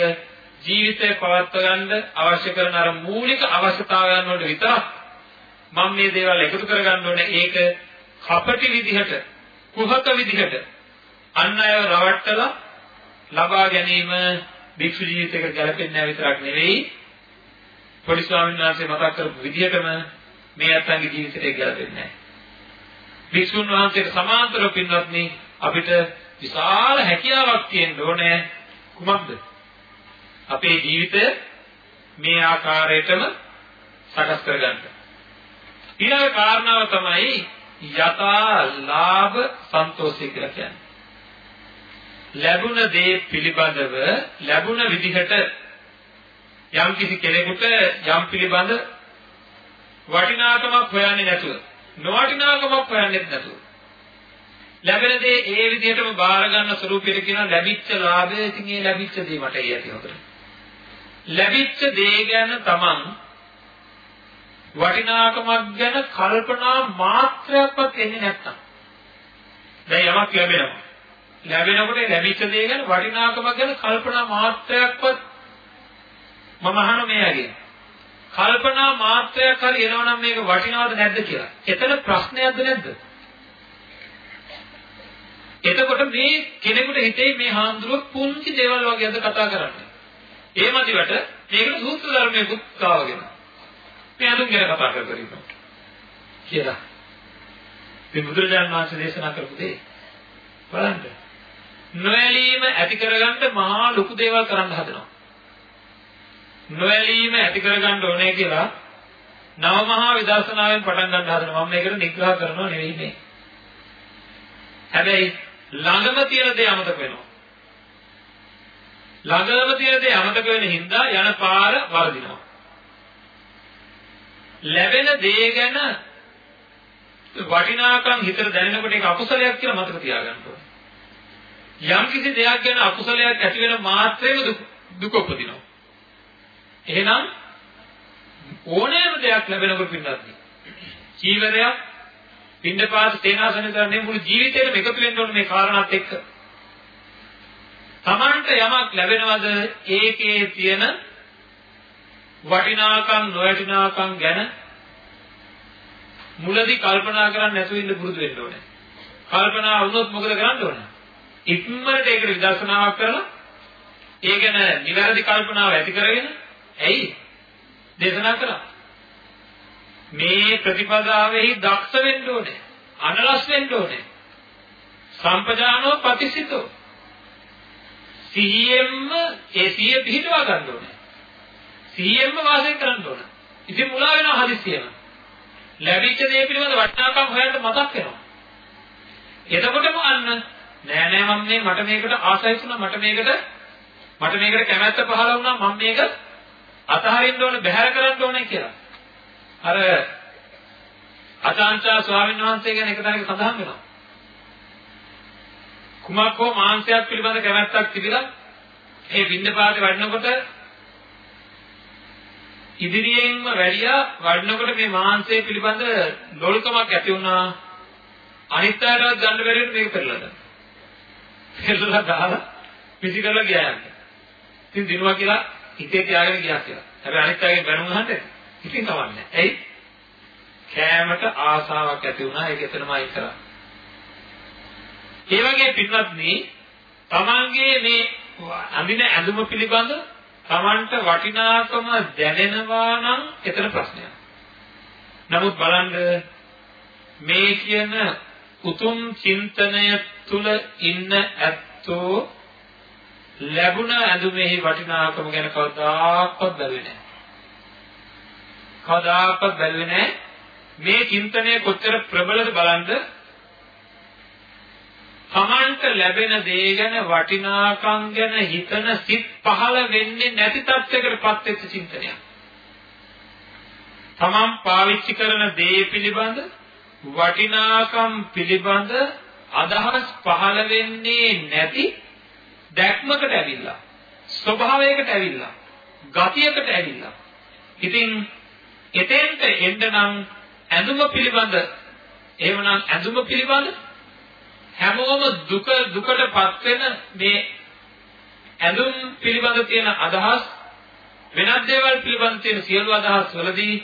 ජීවිතේ පවත්වා ගන්න අවශ්‍ය කරන අර මූලික අවශ්‍යතාවයන් වලට විතරක් මම මේ දේවල් එකතු කරගන්න ඕනේ. ඒක කපටි විදිහට කුහක විදිහට අන් අයව රවට්ටලා ලබා ගැනීම භික්ෂු ජීවිතයක ගැලපෙන්නේ නැහැ විතරක් නෙවෙයි පොඩි ස්වාමීන් වහන්සේ මතක් කරපු විදිහටම මේ අත්ංගේ ජීවිතයට ගැලපෙන්නේ නැහැ. භික්ෂුන් වහන්සේට සමාන්තරව පින්වත්නි අපිට විශාල හැකියාවක් තියෙන්න ඕනේ කුමක්ද? අපේ ජීවිතය මේ ආකාරයටම සකස් කරගන්න. ඊළඟ කාරණාව තමයි යථා ලාභ සන්තෝෂය කියලා කියන්නේ. ලැබුණ දේ පිළිබඳව ලැබුණ විදිහට යම් කිසි කෙනෙකුට යම් පිළිබඳ වටිනාකමක් හොයන්නේ නැතුව නොවටිනාකමක් හොයන්නේ නැතුව. ලැබෙන දේ ඒ විදිහටම බාර ගන්න ස්වරූපයට කියන ලැබිච්ච ලාභය ඉතින් ඒ ලැබිච්ච දේ මට ඒ ඇති හොතට ලැබිච්ච දේ ගැන තමන් වටිනාකමක් ගැන කල්පනා මාත්‍රයක්වත් එන්නේ නැත්තම්. දැන් යමක් ලැබෙනවා. ලැබෙනකොට ලැබිච්ච දේ ගැන වටිනාකමක් ගැන කල්පනා මාත්‍රයක්වත් මම අහන මෙයාගෙන් කල්පනා මාත්‍රයක් හරි එනවනම් මේක වටිනවද නැද්ද කියලා. එතන ප්‍රශ්නයක්ද නැද්ද? එතකොට මේ කෙනෙකුට හිතේ මේ හාමුදුරුවෝ පුංචි දේවල් වගේද කතා කරන්නේ. ඒ මදිවට මේකට සූත්‍ර ධර්මයේ බුද්ධාවගෙන. මේ අඳුන් ගැන කතා කර කර ඉන්නවා කියලා. මේ බුදුරජාණන් වහන්සේ දේශනා කරපු දේ බලන්න. නොඇලීම ඇති කරගන්න මහා ලොකු දේවල් කරන්න හදනවා. නොඇලීම ඇති කරගන්න ඕනේ කියලා නව මහා විදර්ශනාවෙන් පටන් ගන්න හදනවා. මම මේකට නිග්‍රහ කරනව නෙවෙයි මේ. හැබැයි ළඟම තියෙන දේ අමතක වෙනවා. ළඟම තියෙන දේ අමතක වෙන හින්දා යන පාර වර්ධිනවා. ලැබෙන දේ ගැන වටිනාකම් හිතට දැනෙනකොට ඒක අකුසලයක් කියලා මතක තියාගන්න ඕනේ. යම් කිසි දෙයක් ගැන අකුසලයක් ඇති වෙන මාත්‍රේම දුක උපදිනවා. එහෙනම් ඕනෑම දෙයක් ලැබෙනකොට පින්නත් ජීවිතයක් පින්නපාත තේනාසන කරන්නේ මුළු ජීවිතේම එකතු වෙන්න ඕනේ මේ කාරණාත් එක්ක. Tamanට යමක් ලැබෙනවද ඒකේ තියෙන වටිනාකම් නොවටිනාකම් ගැන මුලදී කල්පනා කරන්නේ නැතුව ඉන්න පුරුදු වෙන්න ඕනේ. කල්පනා වුණොත් මොකද කරන්න ඕනේ? ඉක්මනට ඒකට විදර්ශනාවක් කරලා ඒ ගැන නිවැරදි කල්පනාව ඇති කරගෙන ඇයි? දේශනා කරා මේ ප්‍රතිපදාවෙහි දක්ෂ වෙන්න ඕනේ අනලස් වෙන්න ඕනේ. සම්පජානෝ ප්‍රතිසිතෝ සිහියෙන්ම ඒ සිහිය පිහිටවා ගන්න ඕනේ. සිහියෙන්ම වාසය කරන්න ඕනේ. ඉතින් මුලා වෙනවා හදිස්සියම. ලැබිච්ච දේ පිළිබඳ වටිනාකම් හොයන්න මතක් වෙනවා. එතකොටම අන්න නෑ නෑ මම මේ මට මේකට ආසයි වුණා මට මේකට මට මේකට කැමැත්ත පහළ වුණා මම මේක අතහරින්න ඕනේ බැහැර කරන්න ඕනේ කියලා. අර අචාන්චා ස්වාමීන් වහන්සේ ගැන එක තැනක සඳහන් වෙනවා. කුමක් හෝ මාංශයක් පිළිබඳ කැමැත්තක් තිබිලා ඒ බින්දපාතේ වඩනකොට ඉදිරියෙන්ම වැඩියා වඩනකොට මේ මාංශය පිළිබඳ ලොල්කමක් ඇති වුණා. අනිත් අයටවත් ගන්න බැරි වෙන මේක පෙරලා ගන්න. පෙරලා දාලා පිසි කරලා ගියා යන්නේ. ඉතින් දිනුවා කියලා හිතේ තියාගෙන ගියා කියලා. හැබැයි අනිත් අයගෙන් බැනුම් අහන්න ඉතින් කවන්නේ. ඇයි? කෑමට ආසාවක් ඇති වුණා ඒක එතනමයි කරා. ඒ වගේ පින්වත්නි තමන්ගේ මේ අඳින ඇඳුම පිළිබඳ තමන්ට වටිනාකම දැනෙනවා නම් එතන ප්‍රශ්නයක්. නමුත් බලන්න මේ කියන උතුම් චින්තනය තුල ඉන්න ඇත්තෝ ලැබුණ ඇඳුමෙහි වටිනාකම ගැන කවදාකවත් බැලුවේ නැහැ. කවදාකවත් බැලුවේ නැහැ. මේ චින්තනය කොච්චර ප්‍රබලද බලන්න. තමන්ට ලැබෙන දේ ගැන වටිනාකම් ගැන හිතන සිත් පහළ වෙන්නේ නැති තත්යකටපත් වෙච්ච චින්තනයක්. තමන් පාවිච්චි කරන දේ පිළිබඳ වටිනාකම් පිළිබඳ අදහස් පහළ වෙන්නේ නැති දැක්මකට ඇවිල්ලා ස්වභාවයකට ඇවිල්ලා ගතියකට ඇවිල්ලා. ඉතින් එතෙන්ට එන්න නම් ඇඳුම පිළිබඳ එහෙමනම් ඇඳුම පිළිබඳ හැමෝම දුක දුකටපත් වෙන මේ ඇඳුම් පිළිබඳ තියෙන අදහස් වෙනත් දේවල් පිළිබඳ තියෙන සියලු අදහස් වලදී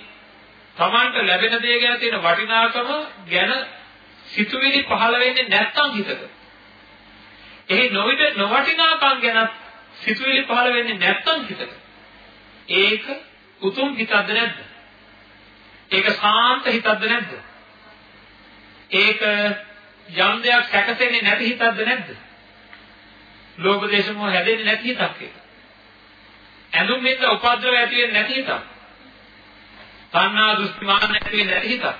Tamanට ලැබෙන දේ ගැන තියෙන වටිනාකම ගැන සිතුවිලි පහළ වෙන්නේ නැත්නම් හිතක එහි නොවිත නොවටිනාකම් ගැන සිතුවිලි පහළ වෙන්නේ නැත්නම් හිතට. ඒක උතුම් හිතක්ද නැද්ද? ඒක සාන්ත හිතක්ද නැද්ද? ඒක යම් දෙයක් සැකසෙන්නේ නැති හිතක්ද නැද්ද? ලෝභ දේශ මොහ හැදෙන්නේ නැති හිතක් ඒක. ඇඳුම් මෙන්න උපද්‍රව ඇති වෙන්නේ නැති හිතක්. තණ්හා දෘෂ්ටිමාන නැති වෙන්නේ නැති හිතක්.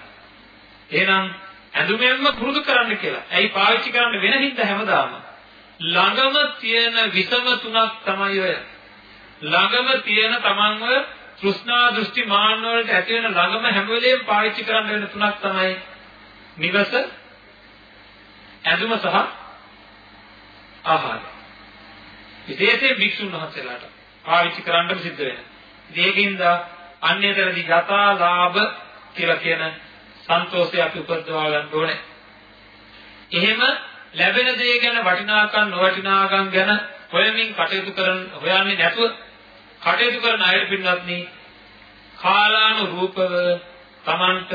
එහෙනම් ඇඳුමෙන්ම පුරුදු කරන්න කියලා. ඇයි පාවිච්චි කරන්න වෙන හින්දා හැමදාම ළඟම තියෙන විසම තුනක් තමයි ඔය. ළඟම තියෙන තමන්ව තෘෂ්ණා දෘෂ්ටි මාන්න වලට ඇති වෙන ළඟම හැම වෙලෙම පාවිච්චි කරන්න වෙන තුනක් තමයි නිවස, ඇඳුම සහ ආහාරය. විශේෂයෙන් භික්ෂුන් වහන්සේලාට පාවිච්චි කරන්න සිද්ධ වෙනවා. ඒකින්ද අන්‍යතරදී යථා ලාභ කියලා කියන සන්තෝෂය අපි උපදවා ගන්න ඕනේ. එහෙම ලැබෙන දේ ගැන වටිනාකම් නොවටිනාකම් ගැන හොයමින් කටයුතු කරන හොයන්නේ නැතුව කටයුතු කරන අයට පින්වත්නි කාලානුරූපව Tamanට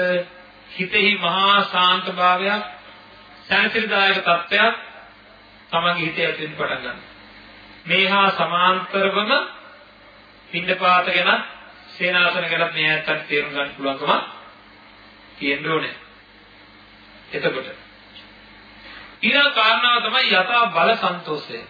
හිතෙහි මහා ශාන්ත භාවයක් සැනසෙලිදායක තත්ත්වයක් තමන්ගේ හිතේ ඇති වෙන්න පටන් ගන්නවා. මේ හා සමාන්තරවම පින්නපාත ගැන සේනාසන ගැන මේ ඇත්තට තේරුම් ගන්න පුළුවන්කම තියෙන්න ඕනේ. එතකොට ඊළඟ කාරණාව තමයි යථා බල සන්තෝෂය.